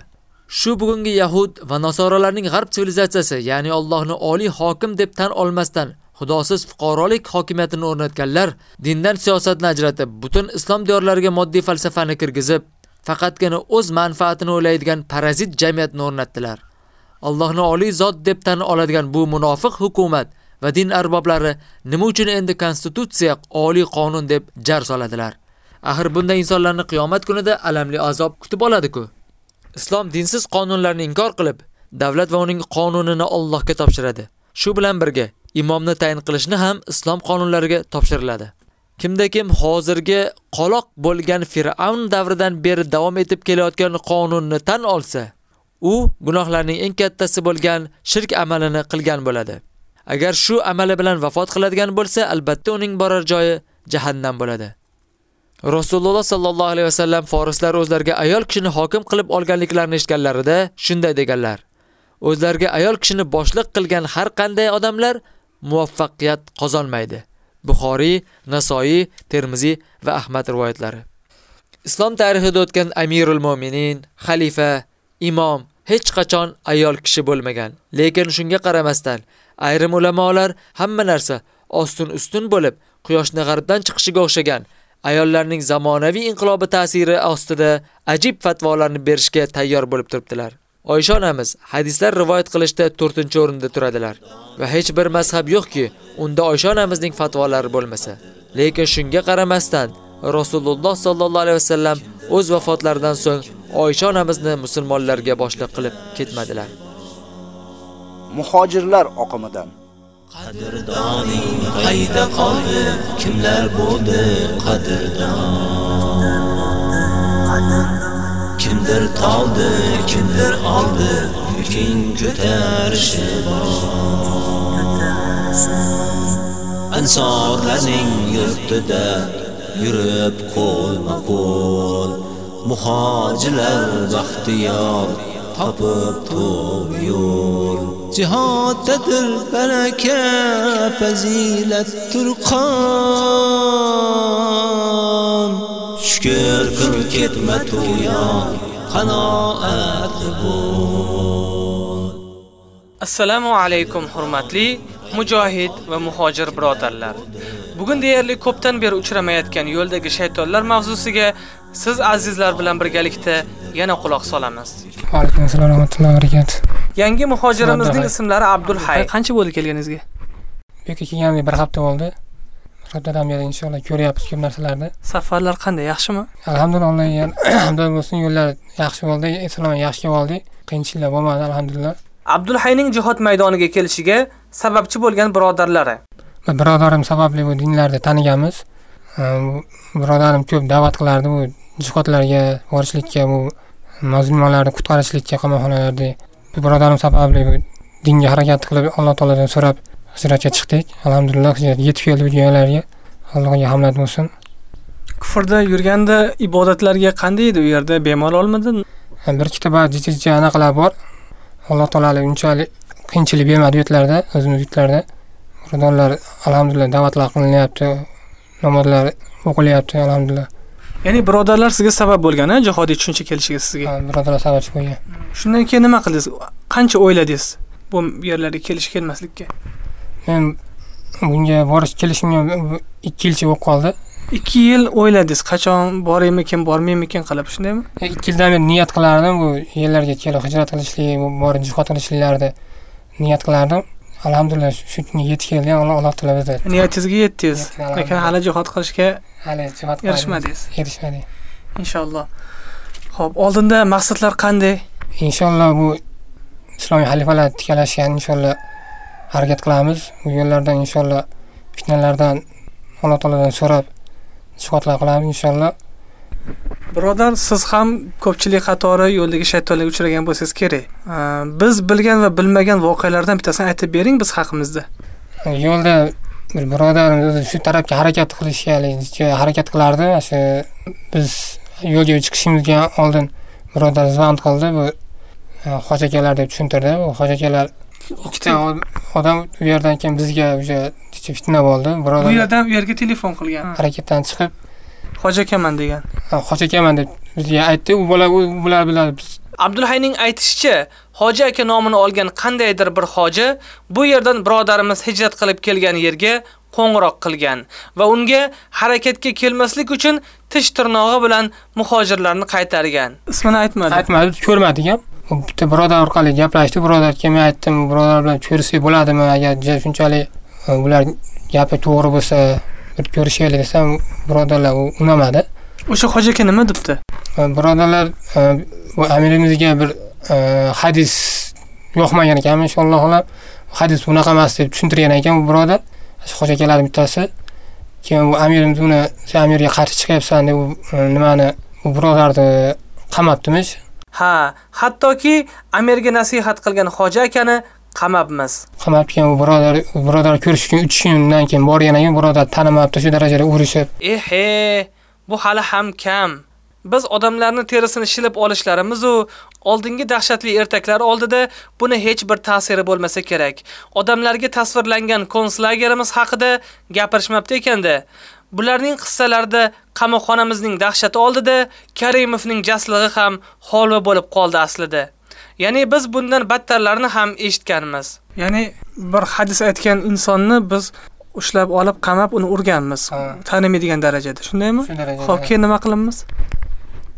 Shu bugungi Yahud va Nasoralarning g'arb sivilizatsiyasi, ya'ni Allohni oliy hokim deb tan olmasdan xudosiz fuqarolik hokimiyatini o'rnatganlar, dindan siyosatni ajratib, butun islom diyorlariga moddiy falsafani kirgizib, faqatgina o'z manfaatini o'ylaydigan parazit jamiyatni o'rnatdilar. Allohni oliy zot deb tan oladigan bu munofiq hukumat va din arboblari nima uchun endi konstitutsiya oliy qonun deb jar soladilar? Axir bunday insonlarni qiyomat kunida alamli azob kutib oladi-ku. Islom dinsiz qonunlarni inkor qilib, davlat va uning qonunini Allohga topshiradi. Shu bilan birga imomni tayin qilishni ham islom qonunlariga topshiriladi. Kimda kim hozirgi qoloq bo'lgan Fir'avn davridan beri davom etib kelayotgan qonunni tan olsa, u gunohlarning eng kattasi bo'lgan shirk amalini qilgan bo'ladi. Agar shu amali bilan vafot qiladigan bo'lsa, albatta uning borar joyi jahannam bo'ladi. Rasululloh sallallohu alayhi vasallam forislar o'zlariga ayol kishini hokim qilib olganliklarini eshitganlarida shunday deganlar: O'zlariga ayol kishini boshliq qilgan har qanday odamlar muvaffaqiyat qozonmaydi. Buxoriy, Nasoiy, Termiziy va Ahmad rivoyatlari. Islom tarixida o'tgan Amirul Mu'minin, xalifa, imom hech qachon ayol kishi bo'lmagan. Lekin shunga qaramasdan, ayrim ulamolar hamma narsa ostun ustun bo'lib, quyoshni g'arbdan chiqishiga o'xshagan ayollarning zamonaviy inqilobi ta'siri ostida ajib fatvolarni berishga tayyor bo'lib turibdilar. Oysha onamiz hadislar rivoyat qilishda 4-o'rinda turadilar va hech bir mazhab yo'qki, unda Oysha onamizning fatvolari bo'lmasa. Lekin shunga qaramasdan Rasululloh sallallohu alayhi vasallam o'z vafotlaridan so'ng Oysha onamizni musulmonlarga boshliq qilib ketmadilar. Muhojirlar oqimidan qadrdoning qayda qoldi? Kimlar bo'ldi qadrdon kimdir toldi kimdir oldi yuking ko'tarishi ansorlarning yurtida yurib qo'lma qo'l muhojirlar baxtiyor. Topib to'g' yo'l jihoddadir baraka fazilat turqon shukr qil ketma to'yon qanoatli bo'l Assalomu alaykum hurmatli mujohid va muhojir birodarlar. Bugun deyarli ko'pdan beri uchramayotgan yo'ldagi shaytonlar mavzusiga siz azizlar bilan birgalikda yana quloq solamiz. Alaykum assalom va rahmatullohi va barakatuh. Yangi muhojirimizning ismlari Abdulhay. Qancha bo'ldi kelganingizga? Bu yerga kelganimga bir hafta bo'ldi. Bir haftadan beri inshaalloh ko'ryapmiz ko'p narsalarni. Safarlar qanday, yaxshimi? Alhamdulillah, hamdol bo'lsin, yo'llar yaxshi bo'ldi, islom yaxshi bo'ldi. Qiyinchiliklar bo'lmadi, alhamdulillah. Abdulhayning jihod maydoniga kelishiga sababchi bo'lgan birodarlari. Bir birodarim sababli bu dinlarni taniganmiz. Birodarim ko'p da'vat qilardi bu jihodlarga borishlikka, bu musulmonlarni qutqarishlikka qamoqxonalarda. Bu birodarim sababli bu dinga harakat qilib Alloh taoladan so'rab hijratga chiqdik. Alhamdulillah yetib keldik bu joylarga. Allohga hamd bo'lsin. Kufrda yurganda ibodatlarga qanday edi u yerda bemalolmidi? bir ikkita bor jicha anaqalar bor alloh taolo unchalik qiyinchilik bermadi bu yerlarda o'zimiz yurtlarda birodarlar alhamdulillah da'vatlar qilinyapti namozlar o'qilyapti alhamdulillah Ya'ni birodarlar sizga sabab bo'lgan, a jihodiy tushuncha kelishiga sizga. birodarlar sababchi bo'lgan Shundan keyin nima qildingiz? Qancha o'yladingiz bu yerlarga kelish kelmaslikka? men bunga borish kelishimga ikki yilcha bo'lib qoldi 2 yil o'yladingiz, qachon boraymikin, bormaymikin qilib, shundaymi? ikki yildan beri niyat qilardim. Bu yerlarga kelib hijrat qilishlik borib jihod qilishliklarni niyat qilardim. Alhamdulillah shu kunga yetib keldi. Alloh taolo bizni Niyatingizga yetdingiz, lekin hali jihod qilishga hali jihod erishmadingiz. erishmadik. Inshaalloh. Xo'p, oldinda maqsadlar qanday? inshaalloh bu islomiy xalifalar tikalashgan inshaalloh harakat qilamiz. Bu yo'llardan inshaalloh fitnalardan alloh taolodan so'rab jihodlar qilamiz inshaalloh Birodar, siz ham ko'pchilik qatori yo'ldagi shaytonlarga uchragan bo'lsangiz kerak. Biz bilgan va bilmagan voqealardan bittasini aytib bering biz haqimizda. yo'lda bir birodarimiz o'zi shu tarafga harakat qilishga harakat qilardi. Shu biz yo'lga chiqishimizga oldin birodar zvont qildi. Bu e, hoji akalar deb tushuntirdi. Bu hoji akalar ikkita od- odam u yerdan keyin bizga o'sha fitna bo'ldi Bu birodar yerdan u yerga telefon qilgan. harakatdan chiqib Hoji akaman degan. hoji akaman deb bizga aytdi u bola u bular bilan biz Abdulhayning aytishicha, hoji aka nomini olgan qandaydir bir hoji bu yerdan birodarimiz hijrat qilib kelgan yerga qo'ng'iroq qilgan va unga harakatga kelmaslik uchun tish tirnog'i bilan muhojirlarni qaytargan. Ismini aytmadi. aytmadi biz ko'rmadik ham bitta birodar orqali gaplashdi birodarga men aytdim birodar bilan ko'rishsak bo'ladimi agar shunchalik ular gapi to'g'ri bo'lsa bir ko'rishaylik desam birodarlar u unamadi. O'sha hoji aka nima debdi? E, birodarlar e, bu amirimizga bir hadis yoqmagan ekan inshaalloh olam. Hadis bunaqa emas deb tushuntirgan ekan bu birodar. Shu hoji akalarni bittasi. Keyin bu amirimiz uni sen amirga qarshi chiqyapsan deb u e, nimani u birodarni qamabdimish Ha, hattoki Amirga nasihat qilgan hoji akani qamabmiz. qamab keyin u birodar birodar ko'rish uchun uch kundan keyin borgandan keyin birodar tanimabdi shu darajada urishib Ehe, bu hali ham kam. Biz odamlarni terisini shilib olishlarimiz u oldingi dahshatli ertaklar oldida buni hech bir ta'siri bo'lmasa kerak. Odamlarga tasvirlangan konslagerimiz haqida gapirishmabdi ekanda. Bularning qissalarida qamoqxonamizning dahshati oldida Karimovning jaslig'i ham holva bo'lib qoldi aslida. Ya'ni biz bundan battarlarini ham eshitganmiz. Ya'ni bir hadis aytgan insonni biz ushlab olib qamab uni urganmiz. Tanimaydigan darajada, shundaymi? Xo'p, keyin nima qilamiz?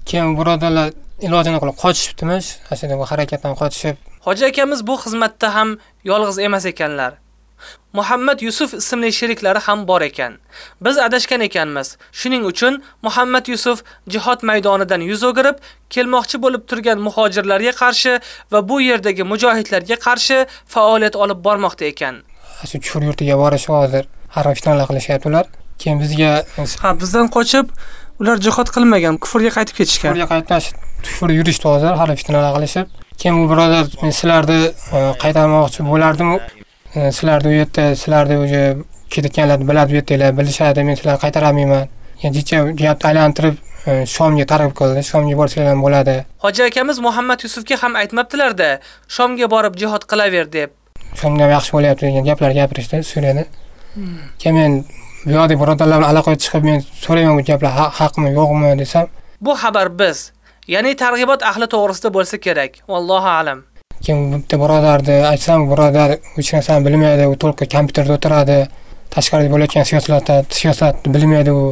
keyin birodarlar ilojini qilib qochishibdimish aslida bu harakatdan qochishib Hoji akamiz bu xizmatda ham yolg'iz emas ekanlar. Muhammad Yusuf ismli sheriklari ham bor ekan. Biz adashgan ekanmiz. Shuning uchun Muhammad Yusuf jihod maydonidan yuz o'girib, kelmoqchi bo'lib turgan muhojirlarga qarshi va bu yerdagi mujohidlarga qarshi faoliyat olib bormoqda ekan. shu kufr yurtiga borish hozir har fitnalar qilishyapti ular keyin bizga Ha, bizdan qochib ular jihod qilmagan, kufrga qaytib ketishgan. kufrga qaytmash kufr yurishdi hozir har fitnalar qilishib keyin bu birodar men sizlarni e, qaytarmoqchi bo'lardim sizlarni u yerda sizlarni уже ketayotganlarni biladi bu yerdaglar bilishadi men sizlarni qaytarolmayman yani jicha gapni aylantirib shomga targ'ib qildi shomga borsanglar ham bo'ladi Hoji akamiz Muhammad Yusufga ham aytmabdilar-da, Shomga borib jihod qilaver deb. shomda ham yaxshi bo'lyapti degan gaplar gapirishdi suriyada keyin men bu yoqda birodarlar bilan aloqaga chiqib men so'rayman bu gaplar ha- haqmi yo'qmi desam Bu xabar biz, ya'ni targ'ibot ahli to'g'risida bo'lsa kerak. Vallohu alam. Keyin bitta birodarni aytsam birodar hech narsani bilmaydi u только kompyuterda o'tiradi tashqarida bo'layotgan siyosatda siyosatni bilmaydi u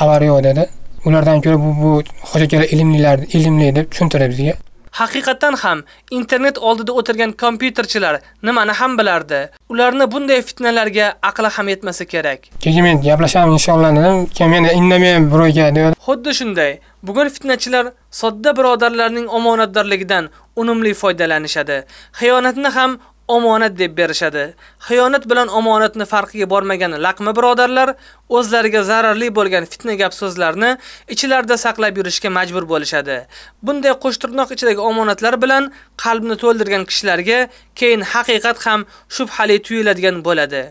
xabari yo'q dedi. Ulardan ko'ra bu bu hoji ilmlilar ilmli deb tushuntirdi bizga. Haqiqatan ham internet oldida o'tirgan kompyuterchilar nimani ham bilardi. Ularni bunday fitnalarga aqli ham yetmasa kerak. keyin men gaplashamiz inshaalloh dedim keyin meni indamayman birovga dedi Xuddi shunday, bugun fitnachilar sodda birodarlarning omonatdorligidan unumli foydalanishadi. Xiyonatni ham omonat deb berishadi. Xiyonat bilan omonatni farqiga bormagan laqma birodarlar o'zlariga zararli bo'lgan fitna gap so'zlarni ichlarida saqlab yurishga majbur bo'lishadi. Bunday qo'shtirnoq ichidagi omonatlar bilan qalbni to'ldirgan kishilarga keyin haqiqat ham shubhali tuyuladigan bo'ladi.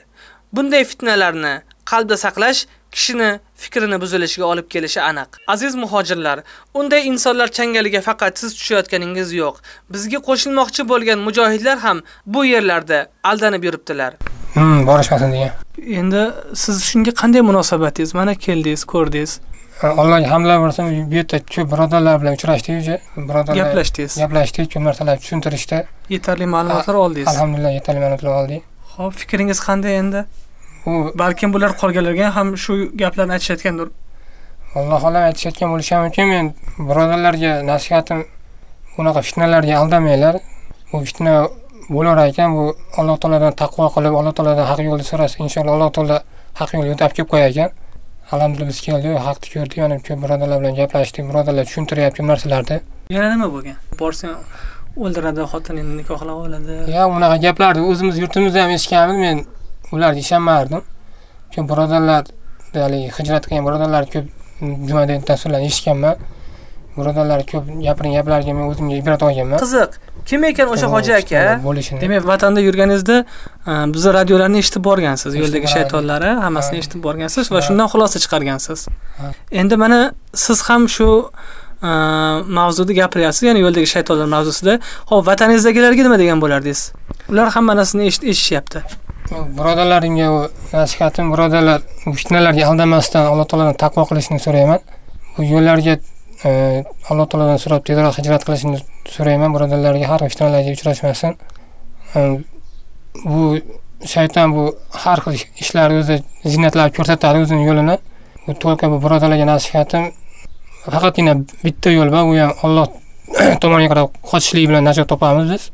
Bunday fitnalarni qalbda saqlash kishini fikrini buzilishiga olib kelishi aniq. Aziz muhojirlar, unday insonlar changaliga faqat siz tushayotganingiz yo'q. Bizga qo'shilmoqchi bo'lgan mujohidlar ham bu yerlarda aldanib yuribdilar. hmm, borishmasin degan Endi siz shunga qanday munosabatingiz? Mana keldingiz, ko'rdingiz. allohga hamdlar bo'lsin bu yerda ko'p birodarlar bilan uchrashdik уже birodarlar Gaplashdingiz. gaplashdik ko'p narsalar tushuntirishdi Yetarli ma'lumotlar oldingiz. alhamdulillah yetarli ma'lumotlar oldik Xo'p, fikringiz qanday endi? Balkim bular qolganlarga ham shu gaplarni aytishayotgandir. alloh xohlab aytishayotgan bo'lishi mumkin men birodarlarga nasihatim bunaqa fitnalarga aldamanglar bu fitna bo'lar ekan bu alloh taolodan taqvo qilib alloh taolodan haq yo'lda so'rasa inshaalloh alloh taolo haq yo'lga o'tib kelib qo'yar ekan alhamdulillah biz keldik haqni ko'rdik mana ko'p birodarlar bilan gaplashdik birodarlar tushuntiryapti ko'p narsalarni Yana nima bo'lgan? Borsang o'ldiradi, xotinini nikohlab oladi. ya unaqa gaplarni o'zimiz yurtimizda ham eshitganmiz men ularga ishonmardim ko'p birodarlar haligi hijrat qilgan birodarlar ko'p jumadek dasturlarni eshitganman birodarlar ko'p gapirgan gaplarga men o'zimga ibrat olganman Qiziq. Kim ekan o'sha hoji aka? bo'lishini Demak, vatanda yurganingizda e, bizni radiolarni eshitib borgansiz, yo'ldagi shaytonlari hammasini Ha. eshitib borgansiz va shundan xulosa chiqargansiz. Endi mana siz ham shu e, mavzuda gapiryapsiz, ya'ni yo'ldagi shaytonlar mavzusida. Xo'p, vataningizdagilarga nima degan bo'lardingiz? Ular hamma narsani eshit- eshitishyapti. Birodarlarimga nasihatim birodarlar fitnalarga aldanmasdan alloh taolodan taqvo qilishni so'rayman. Bu yo'llarga e, alloh taolodan so'rab tezroq hijrat qilishni so'rayman. Birodarlarga har xil fitnalarga uchrashmasin. E, bu shayton bu har xil ishlarni o'zi ziynatlab ko'rsatadi o'zini yo'lini. Bu только bu birodarlarga nasihatim. Faqatgina bitta yo'l bor u ham olloh tomoniga qarab qochishlik bilan najot topamiz biz.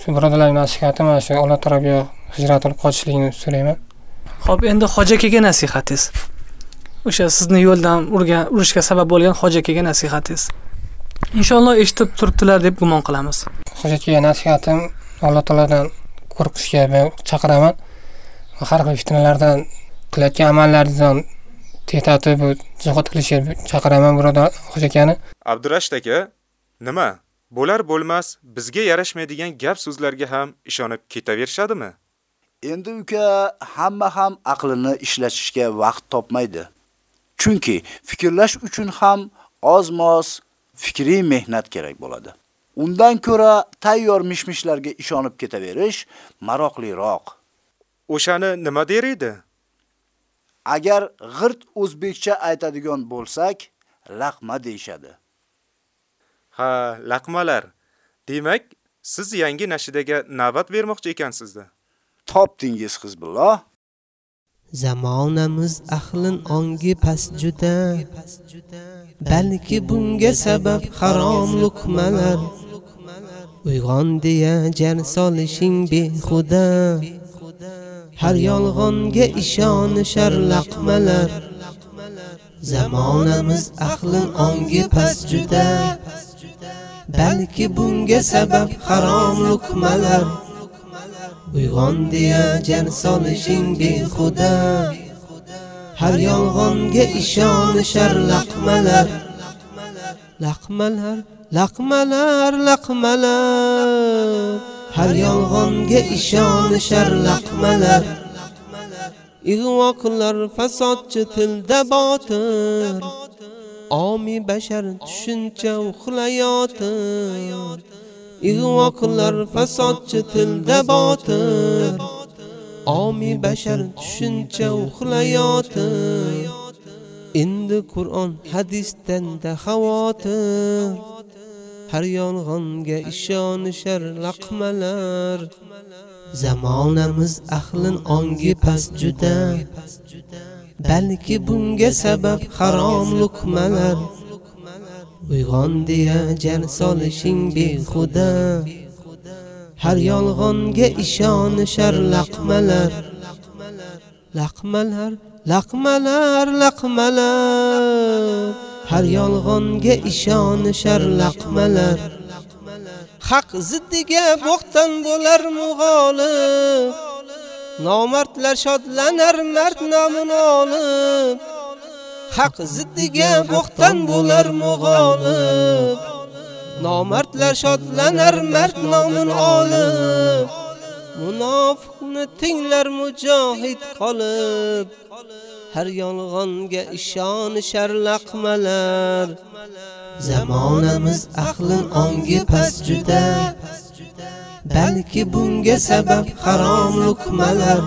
Shu birodarlarga nasihatim mana shu olloh taologa hijrat qilib qochishligini so'rayman Xo'p, endi hoji akaga nasihatingiz. O'sha sizni yo'ldan urgan, urishga sabab bo'lgan hoji akaga nasihatingiz. Inshaalloh eshitib turibdilar deb gumon qilamiz. hojatga nasihatim alloh taolodan qo'rqishga men chaqiraman va har xil fitnalardan qilayotgan amallaringizdan tetatib jihod qilishga chaqiraman birodar hojakani Abdurashid aka, nima? Bo'lar bo'lmas bizga yarashmaydigan gap so'zlarga ham ishonib ketaverishadimi? Endi uka hamma ham aqlini ishlatishga vaqt topmaydi. Chunki fikrlash uchun ham oz-moz fikriy mehnat kerak bo'ladi. Undan ko'ra tayyor mishmishlarga ishonib ketaverish maroqliroq. O'shani nima der edi? Agar g'irt o'zbekcha aytadigan bo'lsak, laqma deyshadi. Ha, laqmalar. Demak, siz yangi nashidaga navbat bermoqchi ekansiz-da. Topdingiz Hizbulloh. zamonamiz ahlin ongi past juda. Balki bunga sabab harom luqmalar. Uyg'on deya jar solishing behuda. Har yolg'onga ishonishar laqmalar. Zamonamiz ahlin ongi past juda. Balki bunga sabab harom luqmalar. Uyg'on deya jar solishing behuda. Har yolg'onga ishonishar laqmalar. Laqmalar laqmalar laqmalar. Har yolg'onga ishonishar laqmalar. Ig'voqlar fasodchi tilda botir. Omi bashar tushuncha uxlayotir. Ig'voqlar fasodchi tilda botir. Omi bashar tushuncha uxlayotir. Endi qur'on hadisdan-da xavotir. Har yolg'onga ishonishar laqmalar. Zamonamiz ahlin ongi past juda. Balki bunga sabab harom luqmalar uyg'on deya jar solishing behuda. Har yolg'onga ishonishar laqmalar. Laqmalar laqmalar laqmalar. Har yolg'onga ishonishar laqmalar. Haq ziddiga bo'xton bo'lar mug'olib. Nomardlar shodlanar mard nomini olib. Haq ziddiga bo'xtan bo'lar mug'olib nomardlar shodlanar mard nomin olib. Munofiqni tinglar mujohid qolib. Har yolg'onga ishonishar laqmalar. Zamonamiz ahlin ongi past juda. Balki bunga sabab harom luqmalar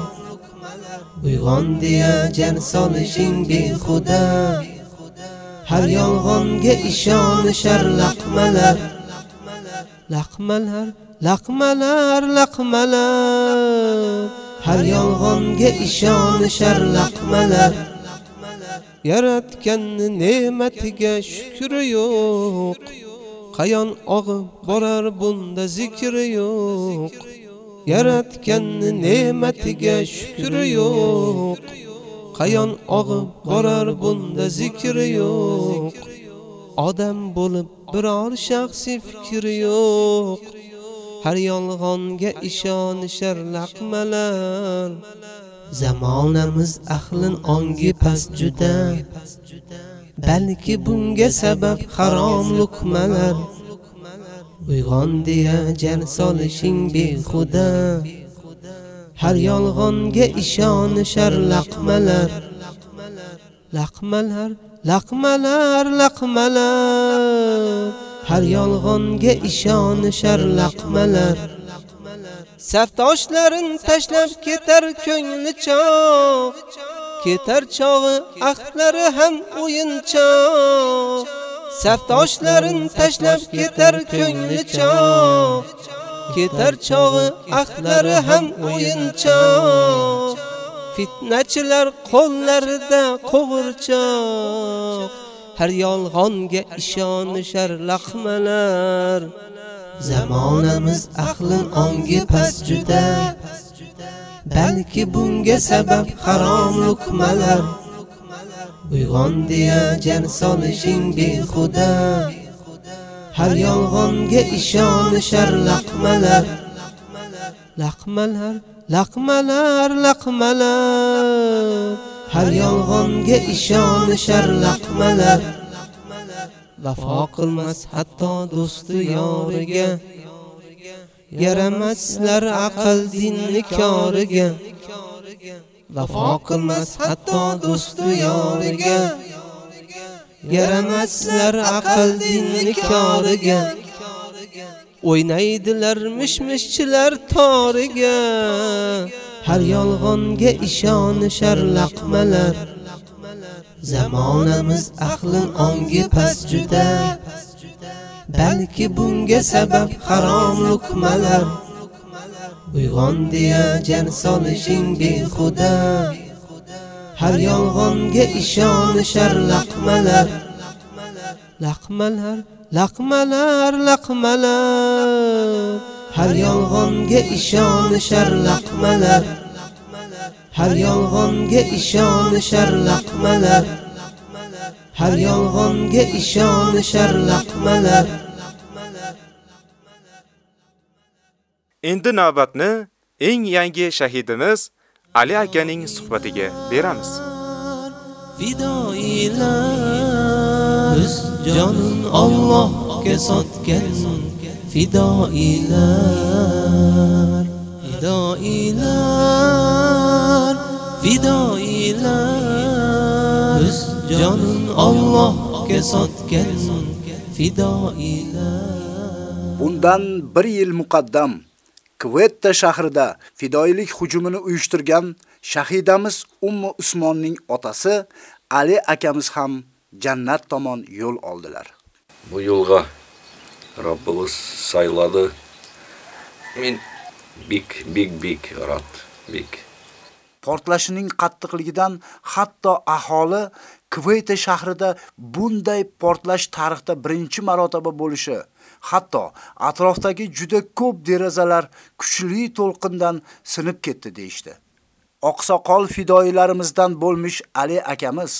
uyg'on deya jar solishing behuda. Har yolg'onga ishonishar laqmalar. Laqmalar laqmalar laqmalar. Har yolg'onga ishonishar laqmalar. Yaratganni ne'matiga shukri yo'q. Qayon og'ib borar bunda zikri yo'q. Yaratganni ne'matiga shukri yo'q. Qayon og'ib borar bunda zikri yo'q. Odam bo'lib biror shaxsiy fikri yo'q. Har yolg'onga ishonishar laqmalar. Zamonamiz ahlin ongi past juda. Balki bunga sabab harom luqmalar uyg'on deya jar solishing behuda. Har yolg'onga ishonishar laqmalar. Laqmalar laqmalar laqmalar. Har yolg'onga ishonishar laqmalar. Safdoshlarin tashlab ketar ko'ngli choq. Ketar chog'i ahdlari ham o'yinchoq. Safdoshlarin tashlab ketar ko'ngli choq ketar chog'i ahdlari ham o'yinchoq Fitnachilar qo'llarida qo'g'irchoq har yolg'onga ishonishar laqmalar. Zamonamiz ahlin ongi past juda. Balki bunga sabab harom luqmalar uyg'on deya jar solishing behuda. Har yolg'onga ishonishar laqmalar. Laqmalar laqmalar laqmalar. Har yolg'onga ishonishar laqmalar. Vafo qilmas hatto do'sti yoriga. Yaramaslar aql dinni koriga. Vafo qilmas hatto do'sti yoriga yaramaslar aql dinni koriga o'ynaydilar mishmishchilar toriga. Har yolg'onga ishonishar laqmalar. Zamonamiz ahlin ongi past juda. Balki bunga sabab harom luqmalar uyg'on deya jar solishing behuda. Har yolg'onga ishonishar laqmalar. Laqmalar laqmalar laqmalar. Har yolg'onga ishonishar laqmalar. Har yolg'onga ishonishar laqmalar. Har yolg'onga ishonishar laqmalar. Endi navbatni eng yangi shahidimiz Ali akaning suhbatiga beramiz. fidoilar jonin Allohga sotgan fidoilar fidoilar fidoilar jonin Allohga sotgan fidoilar Bundan 1 yil muqaddam Kvetta shahrida fidoilik hujumini uyushtirgan shahidamiz Ummu Usmonning otasi Ali akamiz ham jannat tomon yo'l oldilar. Bu yo'lga Rabbimiz sayladi. Men big big big rat big. Portlashining qattiqligidan hatto aholi Kveyta shahrida bunday portlash tarixda birinchi marotaba bo'lishi, hatto atrofdagi juda ko'p derazalar kuchli to'lqindan sinib ketdi deyshti. Oqsoqol fidoilarimizdan bo'lmish Ali akamiz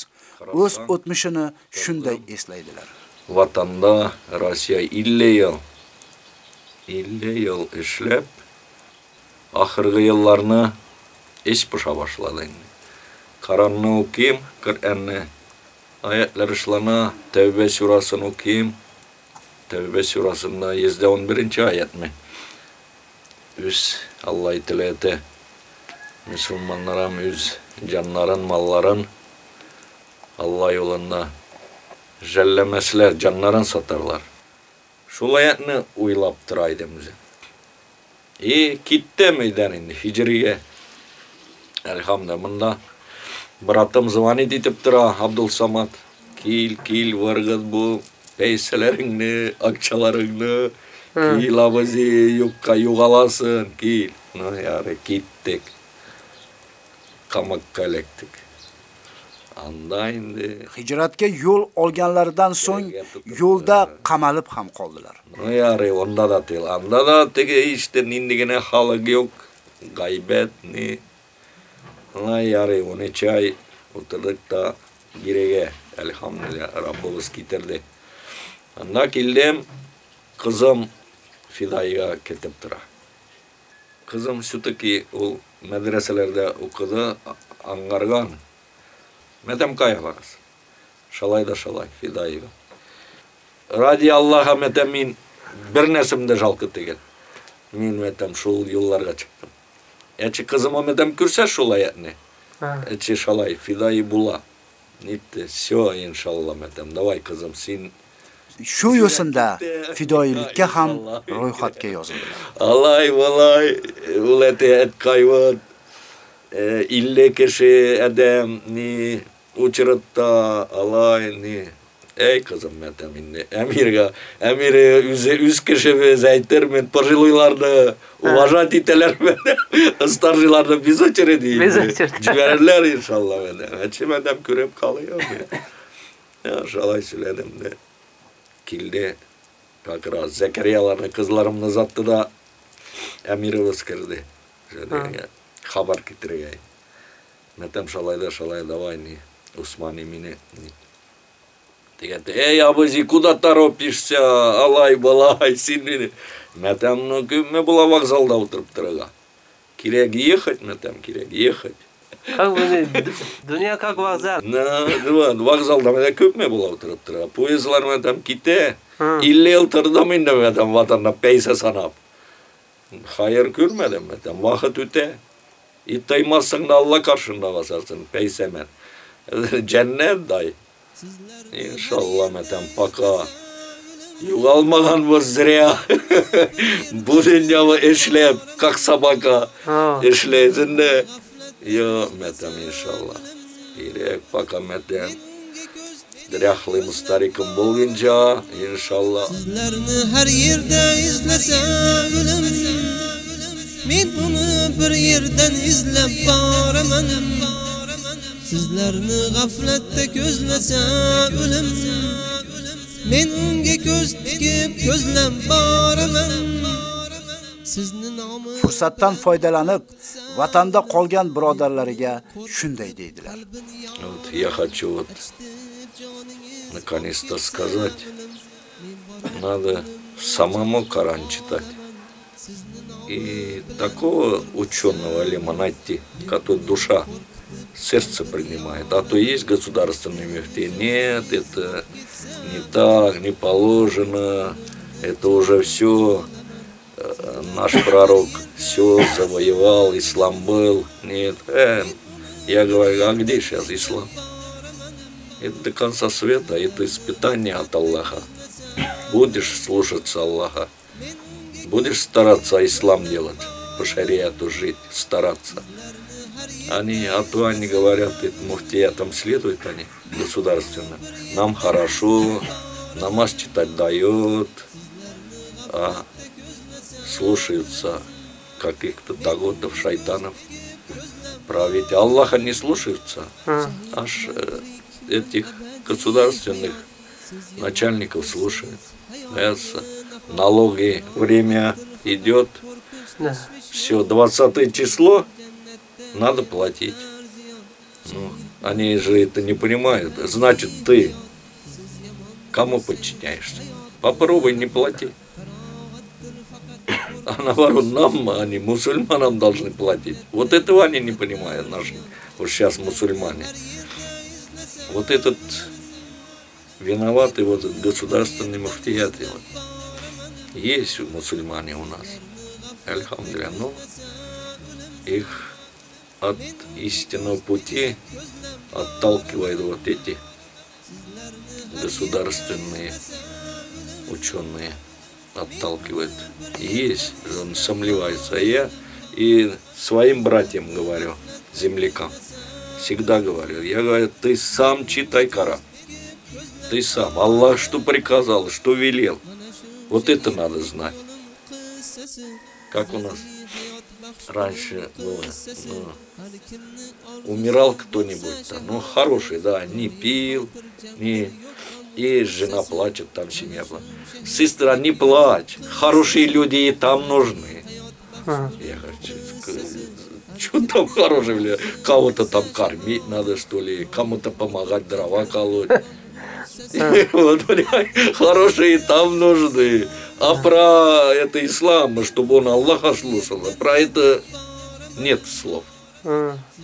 o'z o'tmishini shunday eslaydilar. Vatanda Rossiya 50 yil 50 yil ishlab oxirgi yillarni ish pusha boshladi. Qur'onni o'qiyim, Qur'onni oyatlar ishlana, Tavba surasini Tevbe surasında 111. ayet mi? Үз Allah itilete Müslümanlara үз жанларын, малларын Allah yolunda жәлләмәсләр, жанларын сатарлар. Шул аятны уйлап турайдым үзе. И китте мәйдан инде хиҗрия. Әлхамда мында братым звонит итеп тора Абдул Самат. Кил, кил, варгыз бу peyselerini, akçalarını, kil abızı yukka yugalasın, kil. No yani gittik. Kamak kalektik. Anda indi. Hijratga yo'l olganlaridan so'ng yo'lda qamalib ham qoldilar. No yani onda da değil. Anda da tege işte nindigine halık yok. Gaybet ni. No yani 13 ay oturduk da girege. Elhamdülillah Rabbimiz getirdi. Анда келдем, қызым фидайға кетіп тұра. Қызым сүтікі ол мәдрәселерде оқыды, аңғарған. Мәтәмкаев арасы. Шалай да шалай, фидайға. Ради Аллаха мәтәм мен бір нәсімді жалқы деген. Мен мәтәм шул юлларға чықтым. Әчі қызыма мәтәм көрсе шул аятны. Әчі шалай, фидай була. Нетті, все, иншалла мәтәм. Давай, қызым, сен shu yo'sinda fidoyilikka ham ro'yxatga yozildi. Alloy valloy ulati atqayvat e, ille kishi adamni uchratda Alloyni Ey kızım metem inni. Emirga, emiri yüzü yüz kişi ve zeytir min pırjılıylarını uvajan diteler beni. Istarjılarını biz açırı değil. Biz açırı. Ciberler inşallah beni. Açı metem kürüp kalıyor. Ya şalay söyledim de. kildi takra Zekeriyalarını kızlarımın uzattı da Әмирыбыз кірді жаңағы хабар кетіргей мәтәм шалайда шалай давай не усмани мені дегенде ей абызи куда торопишься? Алай балай сен мені мәтәм күмме була вокзалда отырып тұрыға. Керек ехать мәтәм керек ехать как бы дүние как вокзал вокзалдарда көп ме бұл отуруп турат поездлар менен там ките илле жыл турдум индеме там ватанда пейса санап. Хайыр көрмедім там уақыт өте и тоймассың да алла қаршыңда басарсың пейсемен жәннат дай. Иншалла мәтәм пока. Юғалмағанбыз зря. Бұл дүнияны ішлеп как собака. Ішлейсің де Ya metem inşallah. Direk paka metem. Diryahlıyım starikim bulgunca inşallah. Sizlarni har yerda izlasam o'lim Men uni bir yerdan izlab boraman sizlarni g'aflatda ko'zlasa o'lim men unga ko'z tikib ko'zlab boraman Fursatdan foydalanib, vatanda qolgan birodarlariga shunday deydilar. Вот я хочу вот наконец-то сказать, надо самому Коран читать. И такого ученого алима найти, который душа, сердце принимает. А то есть государственный мифти. Нет, это не так, не положено. Это уже все наш пророк все завоевал, ислам был. Нет, э, я говорю, а где сейчас ислам? Это до конца света, это испытание от Аллаха. Будешь слушаться Аллаха, будешь стараться ислам делать, по шариату жить, стараться. Они, а то они говорят, это муфтиятам следует они, государственно. Нам хорошо, намаз читать дает, а слушаются каких-то даготов, шайтанов. Править. Аллаха не слушаются, аж э, этих государственных начальников слушают. Боятся. Налоги, время идет, Да. все, 20 число надо платить. Ну, они же это не понимают. Значит, ты кому подчиняешься? Попробуй не плати. А наоборот, нам, они мусульманам должны платить. Вот этого они не понимают, наши, вот сейчас мусульмане. Вот этот виноватый вот государственный муфтият. Вот. Есть мусульмане у нас. Альхамдулилля. Но их от истинного пути отталкивают вот эти государственные ученые отталкивает. Есть, он сомневается. А я и своим братьям говорю, землякам, всегда говорю, я говорю, ты сам читай Коран. Ты сам. Аллах что приказал, что велел. Вот это надо знать. Как у нас раньше было. Ну, умирал кто-нибудь там, ну хороший, да, не пил, не и жена плачет, там семья плачет. Сестра, не плачь, хорошие люди и там нужны. Я хочу, что там хорошие люди? Кого-то там кормить надо, что ли, кому-то помогать дрова колоть. Вот, понимаешь, хорошие там нужны. А про это ислам, чтобы он Аллаха слушал, а про это нет слов.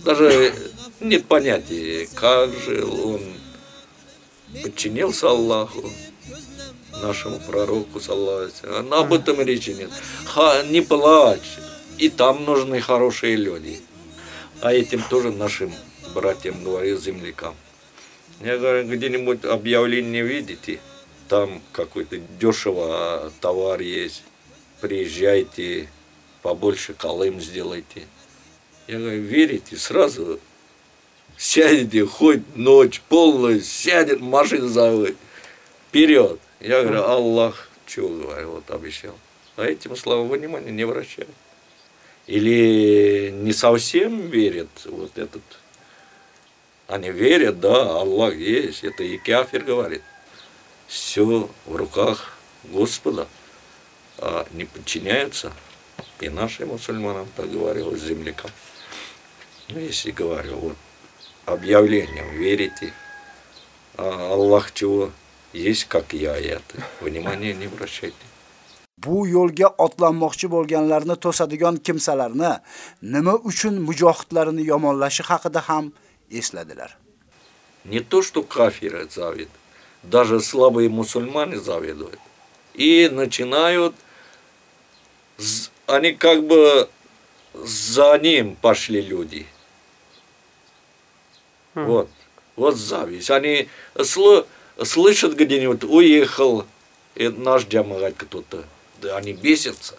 Даже нет понятия, как же он подчинился Аллаху, нашему пророку, саллаху Об этом речи нет. Ха, не плачь, и там нужны хорошие люди. А этим тоже нашим братьям говорю, землякам. Я говорю, где-нибудь объявление видите, там какой-то дешево товар есть, приезжайте, побольше колым сделайте. Я говорю, верите, сразу сядете, хоть ночь полную, сядет, машина заводит, вперед. Я говорю, Аллах, чего говорю, вот обещал. А этим, слава внимания, не вращают. Или не совсем верят вот этот. Они верят, да, Аллах есть, это и Кафир говорит. Все в руках Господа, а не подчиняются. И нашим мусульманам так говорил, землякам. Ну, если говорю, вот объявлениям верите, а Аллах чего есть, как я это. Внимание не обращайте. Bu yo'lga otlanmoqchi bo'lganlarni to'sadigan kimsalarni nima uchun mujohidlarini yomonlashi haqida ham esladilar. Не то, что кафиры завидуют, даже слабые мусульмане завидуют. И начинают, они как бы за ним пошли люди. Вот, вот зависть. Они сл- слышат где-нибудь, уехал и наш джамагат кто-то. Да они бесятся.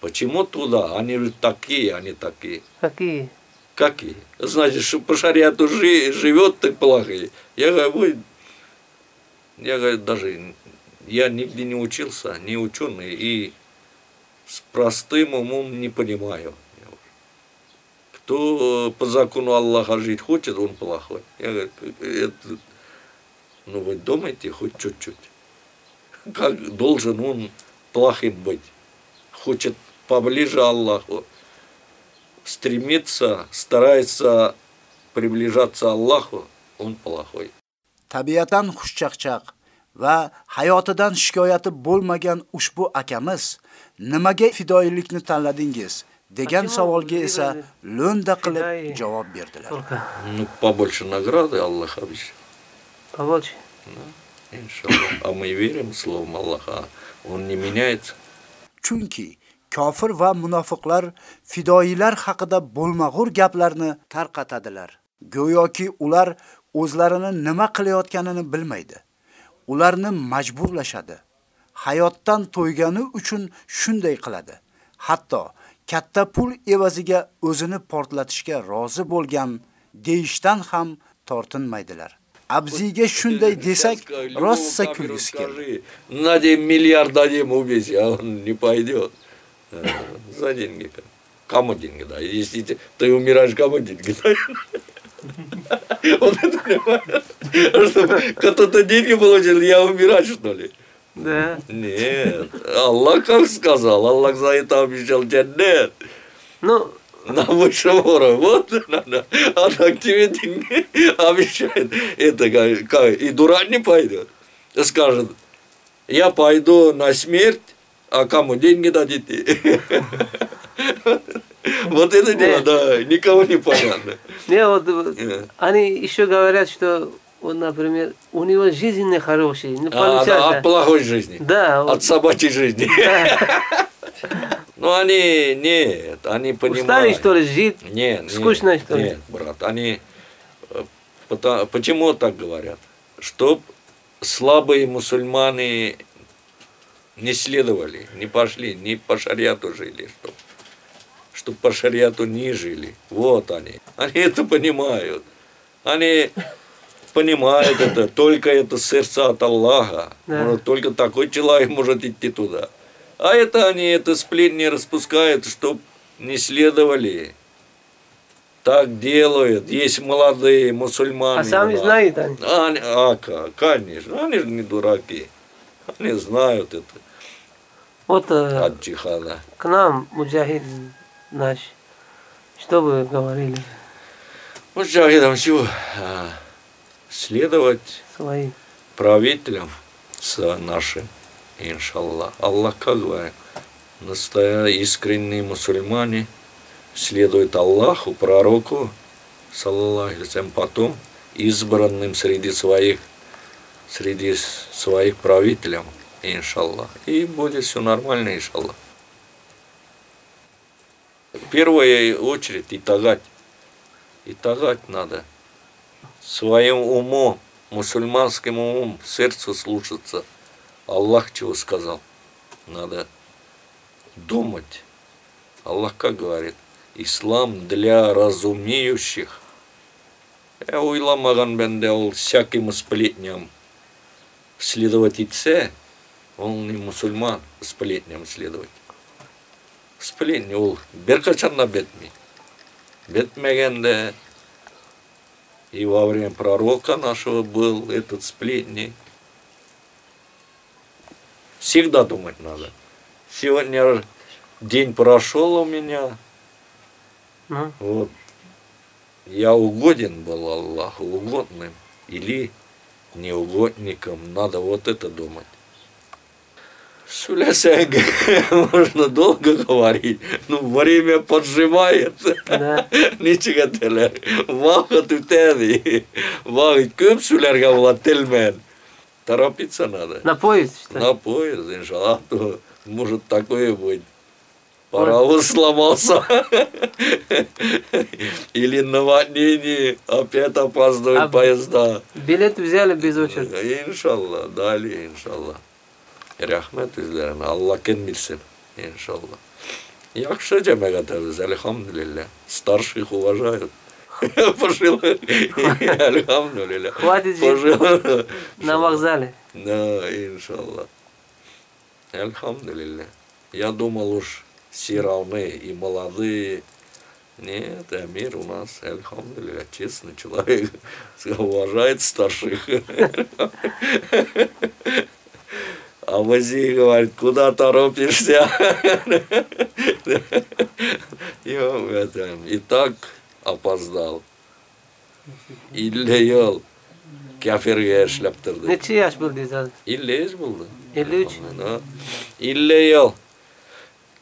Почему туда? Они же такие, они такие. Какие? Какие? Значит, что по шариату жи- живет так плохо. Я говорю, вы, я говорю, даже я нигде не учился, не ученый, и с простым умом не понимаю. Кто по закону Аллаха жить хочет, он плохой. Я говорю, это, ну вы думаете хоть чуть-чуть. Как должен он плохим быть? Хочет поближе Аллаху, стремится, старается приближаться Аллаху, он плохой. Tabiatan xushchaqchaq va hayotidan shikoyati bo'lmagan ushbu akamiz nimaga fidoyilikni tanladingiz degan savolga esa lo'nda qilib javob berdilar. Ну, побольше награды Аллах обещал. Побольше. Иншаллах. А мы верим словом Аллаха. Он не меняется. Chunki kofir va munofiqlar fidoyilar haqida bo'lmag'ur gaplarni tarqatadilar. Go'yoki ular o'zlarini nima qilayotganini bilmaydi. Ularni majburlashadi. Hayotdan to'ygani uchun shunday qiladi. Hatto katta pul evaziga o'zini portlatishga rozi bo'lgan deyishdan ham tortinmaydilar. Abziga shunday desak, rossa kulgisi keldi. Скажи, На день миллиард дадим убить, а он не пойдет. За деньги. Кому деньги да? Если ты- ты умираешь, кому деньги да? Он это понимает. Что кто-то деньги получил, я умирать, что ли? Да. Нет. Аллах как сказал, Аллах за это обещал джаннет. Ну, на высшем уровне. Вот надо. А так тебе обещает. Это как, как- и дурак не пойдет. Скажет, я пойду на смерть, а кому деньги дадите? Вот это дело, да, никого не понятно. не, вот они еще говорят, что вот, например, у него жизнь нехорошая, не А, да, от плохой жизни. Да. От собачьей жизни. Ну, они, нет, они понимают. Устали, что ли, жить? Нет, нет, Скучно, что ли? Нет, брат, они... э, пота- Почему так говорят? Чтоб слабые мусульмане не следовали, не пошли, не по шариату жили, чтоб, чтоб по шариату не жили. Вот они. Они это понимают. Они понимают это, только это сердце от Аллаха. Да. Может, только такой человек может идти туда. А это они, это сплетни распускают, чтоб не следовали. Так делают. Есть молодые мусульмане. А сами нас. знают они. Они- а? Конечно. Они же не дураки. Они знают это Вот э, от джихада. к нам, муджахид наш, что вы говорили Муджахидам всего а, следовать своим? правителям с нашим, иншаллах. Аллах как говорит, настоящие искренние мусульмане следуют Аллаху, пророку, вассалям, потом избранным среди своих, среди своих правителям, иншаллах. И будет все нормально, иншаллах. В первую очередь и тагать. И тагать надо. Своим умом, мусульманским умом, сердцу слушаться. Аллах чего сказал? Надо думать. Аллах как говорит? Ислам для разумеющих. Я ойламаған бенде ол всяким сплетням следовать етсе, он не мусульман сплетням следовать. Сплетни ол берқашан да бетмейді. Бетмегенде и во время пророка нашего был этот сплетни. Всегда думать надо. Сегодня день прошел у меня. Ну, Вот. Я угоден был Аллаху, угодным. Или неугодником. Надо вот это думать. Сулясяга, можно долго говорить, но время поджимает. Ничего телер. Вахат үтәди. Вахат сүләргә була телмен. Торопиться надо. на поезд, что ли? На поезд, иншаллах, то может такое быть. Паровоз сломался. Или наводнение, опять опаздывают А поезда. Билет взяли без очереди. Иншалла, далее, иншалла. Рахмет üzlerine. Allah кен bilsin. Иншалла. Yaxşı cəmiyyətimiz, elhamdülillah. Старших уважают. Пожилых. Элхамдулилля. Хватит Пожилых. на вокзале. Да, иншаллах. Альхамдулилля. Я думал уж все равны, и молодые, Нет, Амир у нас, алхамдулилля, честный человек, уважает старших. А вози говорит, куда торопишься? И он это, и так опоздал. İlle yol. Kafir yaşlaptırdı. Neçi yaş buldu zaten? 53 buldu. 53. İlle yol.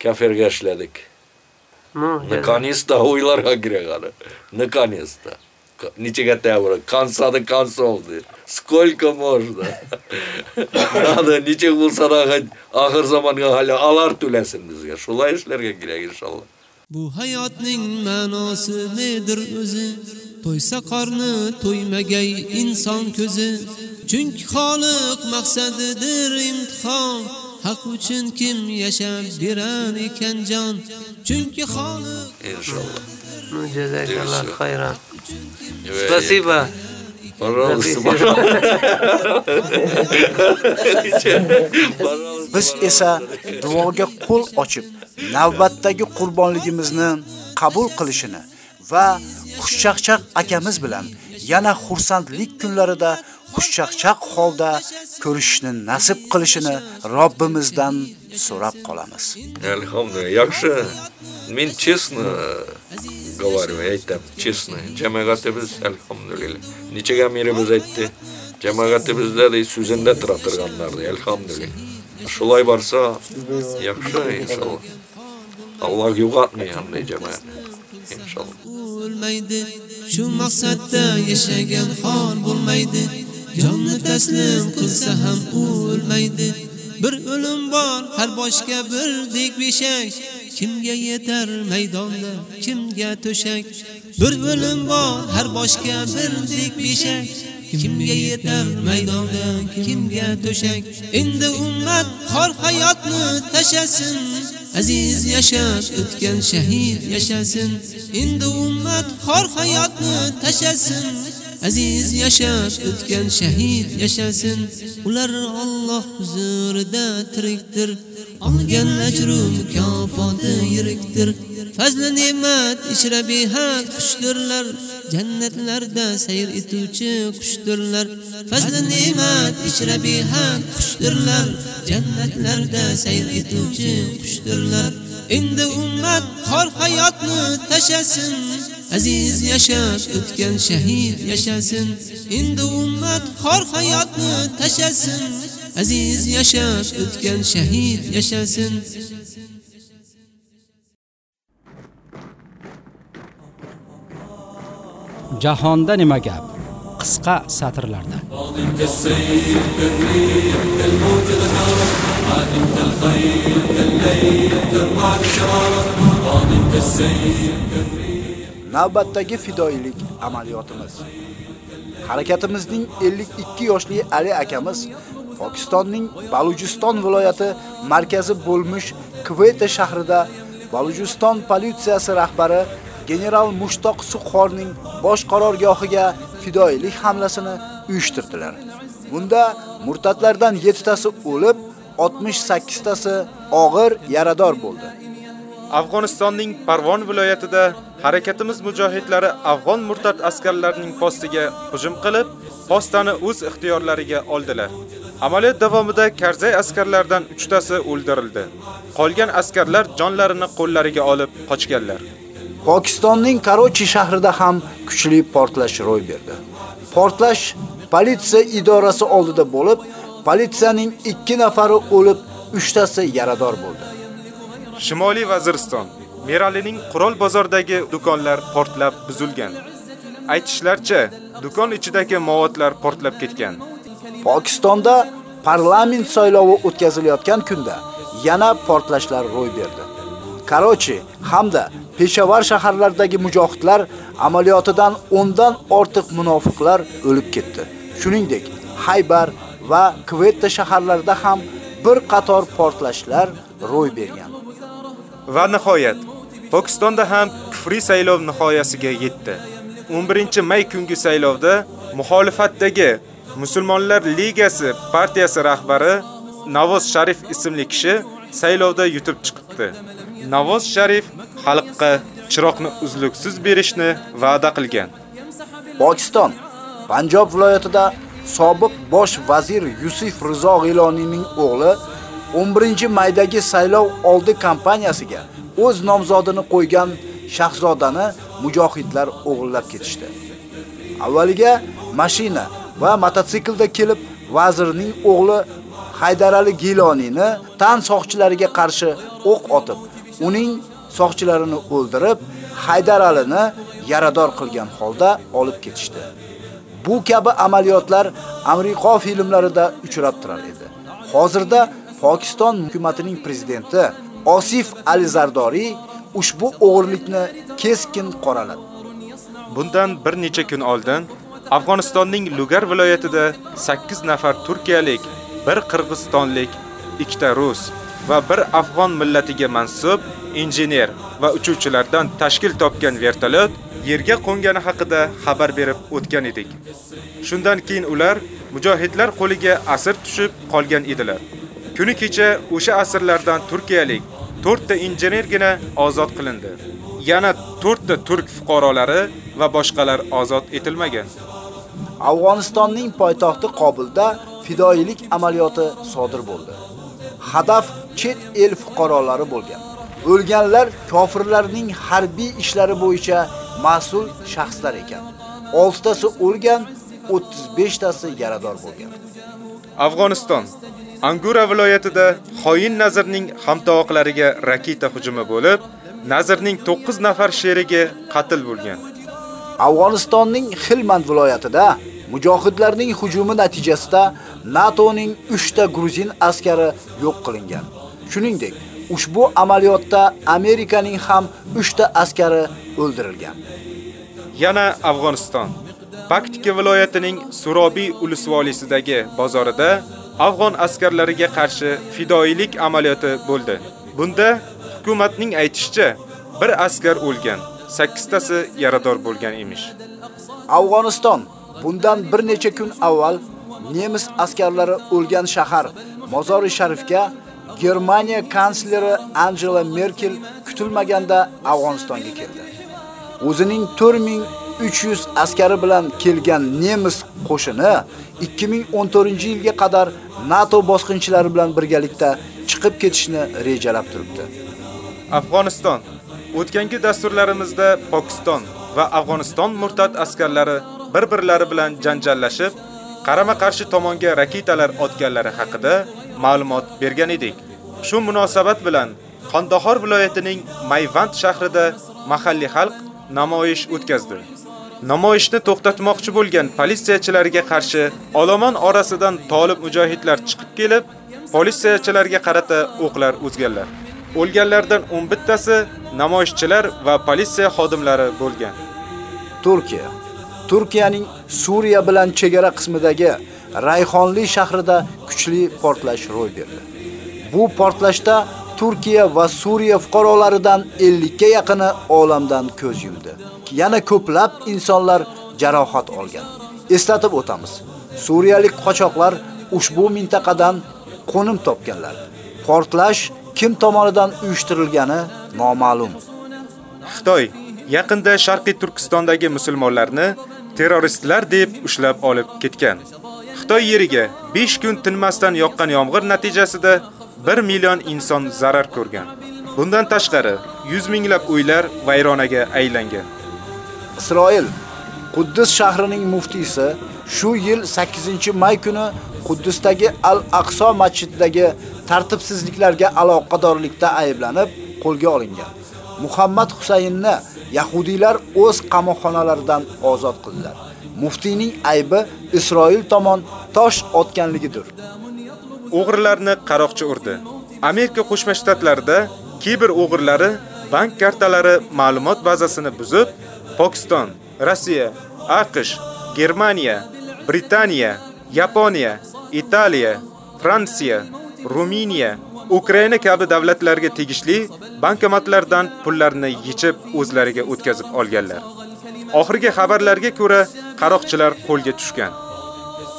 Kafir yaşladık. Наконец-то ойларға кіре. Наконец-то. Ничеге тәуірі. Кансады, кансы олды. Сколько можно? Надо ничего bo'lsa da axir zamonga hali alar to'lasin bizga. Shulay ishlarga kerak inshaalloh. Bu hayotning ma'nosi nedir o'zi? To'ysa qorni to'ymagay inson ko'zi. Chunki Xoliq maqsadidir imtihon. Haq uchun kim yashab berar ekan jon? Chunki Xoliq Inshaalloh. Jazakalloh xayran. Ve- Спасибо. Пожалуйста, Biz esa duoga qo'l ochib, navbatdagi qurbonligimizni qabul qilishini va xushchaqchaq akamiz bilan yana xursandlik kunlarida xushchaqchaq holda ko'rishni nasib qilishini Robbimizdan so'rab qolamiz. Alhamdulillah, yaxshi. Men честно говорю, aytam, честно. Jamoatimiz alhamdulillah. Nechaga merimiz aytdi. Jamoatimizda de so'zinda tura turganlardi, alhamdulillah. Shulay borsa, yaxshi inshaalloh. Alloh yo'qotmaydi bunday jamoat. Inshaalloh. o'lmaydi shu maqsadda yashagan xor bo'lmaydi jonni taslim qilsa ham o'lmaydi bir o'lim bor har boshga birdek beshak kimga yetar maydonda kimga to'shak? Bir o'lim bor har boshga birdek beshak. Kimga yetar maydonda kimga to'shak? Endi ummat xor hayotni tashasin aziz yashab o'tgan shahid yashasin. Endi ummat xor hayotni tashasin aziz yashab o'tgan shahid yashasin. Ular Alloh huzurida tirikdir. Olgan ajru mukofoti yirikdir. Fazli ne'mat ichra behad xushdirlar jannatlarda sayr etuvchi qushdirlar. Fazli ne'mat ichra behad xushdirlar jannatlarda sayr etuvchi qushdirlar. Endi ummat xor hayotni tashasin aziz yashab o'tgan shahid yashasin endi ummat xor hayotni tashasin aziz yashab o'tgan shahid yashasin Jahonda nima gap? qisqa satrlarda. Navbatdagi fidoyilik amaliyotimiz. Harakatimizning 52 yoshli Ali akamiz Pokistonning Balujiston viloyati markazi bo'lmish Kveta shahrida Balujiston politsiyasi rahbari general Mushtoq Suxorning bosh qarorgohiga fidoilik hamlasini uyushtirdilar. Bunda murtatlardan 7 tasi o'lib, 68 tasi og'ir yarador bo'ldi. Afg'onistonning Parvon viloyatida harakatimiz mujohidlari afg'on murtad askarlarining postiga hujum qilib, postani o'z ixtiyorlariga oldilar. Amaliyot davomida Karzay askarlardan 3 tasi o'ldirildi. Qolgan askarlar jonlarini qo'llariga olib qochganlar. Pokistonning Karochi shahrida ham kuchli portlash ro'y berdi. Portlash politsiya idorasi oldida bo'lib, politsiyaning 2 nafari o'lib, 3 tasi yarador bo'ldi. Shimoliy Vaziriston Meralining qurol bozoridagi do'konlar portlab buzilgan. Aytishlaricha, do'kon ichidagi movatlar portlab ketgan. Pokistonda parlament saylovi o'tkazilayotgan kunda yana portlashlar ro'y berdi. Karochi hamda Peshavar shaharlaridagi mujohidlar amaliyotidan 10 dan ortiq munofiqlar o'lib ketdi. Shuningdek, Haybar va Kvetta shaharlarida ham bir qator portlashlar ro'y bergan. Va nihoyat, Pokistonda ham kufriy saylov nihoyasiga yetdi. 11-may kungi saylovda muxolifatdagi Musulmonlar ligasi partiyasi rahbari Navoz Sharif ismli kishi saylovda yutib chiqibdi. Navoz Sharif xalqqa chiroqni uzluksiz berishni va'da qilgan. Pokiston Panjob viloyatida sobiq bosh vazir Yusuf Rizo G'iloniyning o'g'li 11-maydagi saylov oldi kampaniyasiga o'z nomzodini qo'ygan shahzodani mujohidlar o'g'irlab ketishdi. Avvaliga mashina va mototsiklda kelib vazirning o'g'li Haydarali Giloniyni tan soqchilariga qarshi o'q otib, uning soqchilarini o'ldirib, Haydar Alini yarador qilgan holda olib ketishdi. Bu kabi amaliyotlar Amerika filmlarida uchrab turar edi. Hozirda Pokiston hukumatining prezidenti Osif Ali Zardori ushbu o'g'irlikni keskin qoraladi. Bundan bir necha kun oldin Afg'onistonning Lugar viloyatida 8 nafar turkiyalik, bir qirg'izistonlik, ikkita rus va bir afg'on millatiga mansub injener va uchuvchilardan tashkil topgan vertolyot yerga qo'ngani haqida xabar berib o'tgan edik. Shundan keyin ular mujohidlar qo'liga asir tushib qolgan edilar. Kuni kecha o'sha asirlardan turkiyalik 4 ta injenergina ozod qilindi. Yana 4 ta turk fuqarolari va boshqalar ozod etilmagan. Afg'onistonning poytaxti Qobulda fidoilik amaliyoti sodir bo'ldi. Hadaf chet el fuqarolari bo'lgan. O'lganlar kofirlarning harbiy ishlari bo'yicha mas'ul shaxslar ekan. 6 tasi o'lgan, 35 tasi yarador bo'lgan. Afg'oniston Angura viloyatida xoin Nazirning hamtovoqlariga raketa hujumi bo'lib, Nazirning 9 nafar sherigi qatl bo'lgan. Afg'onistonning Xilmand viloyatida mujohidlarning hujumi natijasida NATOning 3 ta gruzin askari yo'q qilingan. Shuningdek, ushbu amaliyotda Amerikaning ham 3 ta askari o'ldirilgan. Yana Afg'oniston Paktika viloyatining Surobiy ulusvolisidagi bozorida afg'on askarlariga qarshi fidoilik amaliyoti bo'ldi. Bunda hukumatning aytishicha, bir askar o'lgan, 8 tasi yarador bo'lgan emish. Afg'oniston bundan bir necha kun avval nemis askarlari o'lgan shahar Mozori Sharifga Germaniya kansleri Angela Merkel kutilmaganda Afg'onistonga keldi. O'zining 4300 askari bilan kelgan nemis qo'shini 2014-yilga qadar NATO bosqinchilari bilan birgalikda chiqib ketishni rejalab turibdi. Afg'oniston O'tgangi dasturlarimizda Pokiston va Afg'oniston murtad askarlari bir-birlari bilan janjallashib, qarama-qarshi tomonga raketalar otganlari haqida ma'lumot bergan edik. Shu munosabat bilan Qandahor viloyatining Mayvand shahrida mahalliy xalq namoyish o'tkazdi. Namoyishni to'xtatmoqchi bo'lgan politsiyachilarga qarshi olomon orasidan tolib mujohidlar chiqib kelib, politsiyachilarga qarata o'qlar uzganlar. O'lganlardan 11 tasi namoyishchilar va politsiya xodimlari bo'lgan. Turkiya Turkiyaning Suriya bilan chegara qismidagi Rayxonli shahrida kuchli portlash ro'y berdi. Bu portlashda Turkiya va Suriya fuqarolaridan 50 ga yaqini olamdan ko'z yumdi. Yana ko'plab insonlar jarohat olgan. Eslatib o'tamiz. Suriyalik qochoqlar ushbu mintaqadan qo'nim topganlar. Portlash kim tomonidan uyushtirilgani noma'lum. Xitoy yaqinda Sharqiy Turkistondagi musulmonlarni terroristlar deb ushlab olib ketgan. Xitoy yeriga 5 kun tinmasdan yoqqan yomg'ir natijasida 1 million inson zarar ko'rgan. Bundan tashqari 100 minglab uylar vayronaga aylangan. Isroil Quddus shahrining muftiysi shu yil 8-may kuni Quddusdagi Al-Aqso masjididagi tartibsizliklarga aloqadorlikda ayblanib qo'lga olingan. Muhammad Husaynni yahudiylar o'z qamoqxonalaridan ozod qildilar. Muftiyning aybi Isroil tomon tosh otganligidir. O'g'irlarni qaroqchi urdi. Amerika Qo'shma Shtatlarida kiber o'g'irlari bank kartalari ma'lumot bazasini buzib, Pokiston, Rossiya, AQSh, Germaniya, Britaniya, Yaponiya, Italiya, Fransiya, Ruminiya, Ukraina kabi davlatlarga tegishli bankomatlardan pullarni yechib o'zlariga o'tkazib olganlar. Oxirgi xabarlarga ko'ra, qaroqchilar qo'lga tushgan.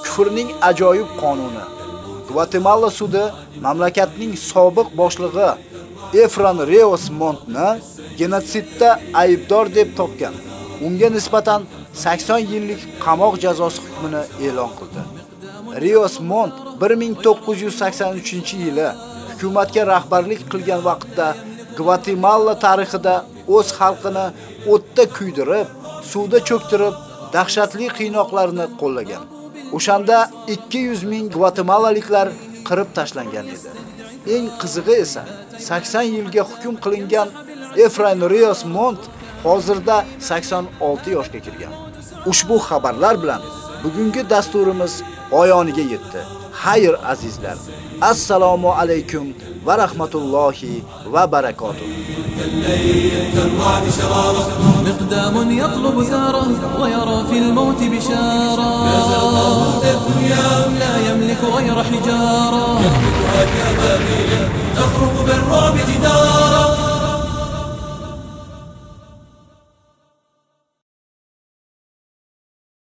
Kufrning ajoyib qonuni. Gvatemala sudi mamlakatning sobiq boshlig'i Efron Reosmontni genotsidda aybdor deb topgan. Unga nisbatan 80 yillik qamoq jazosi hukmini e'lon qildi. Rios Mont 1983-yili hukumatga rahbarlik qilgan vaqtda Gvatemala tarixida o'z xalqini o'tda kuydirib, suvda cho'ktirib, dahshatli qiynoqlarni qo'llagan. O'shanda 200 ming gvatemalaliklar qirib tashlangan edi. Eng qizig'i esa 80 yilga hukm qilingan Efrain Rios Mont hozirda 86 yoshga kirgan. Ushbu xabarlar bilan bugungi dasturimiz oyoniga yetdi. Xayr azizlar. Alaykum va rahmatullohi va barakotuh. مقدام يطلب ثاره ويرى في الموت بشارة. لا يملك غير حجارة. تخرج بالرعب جدارا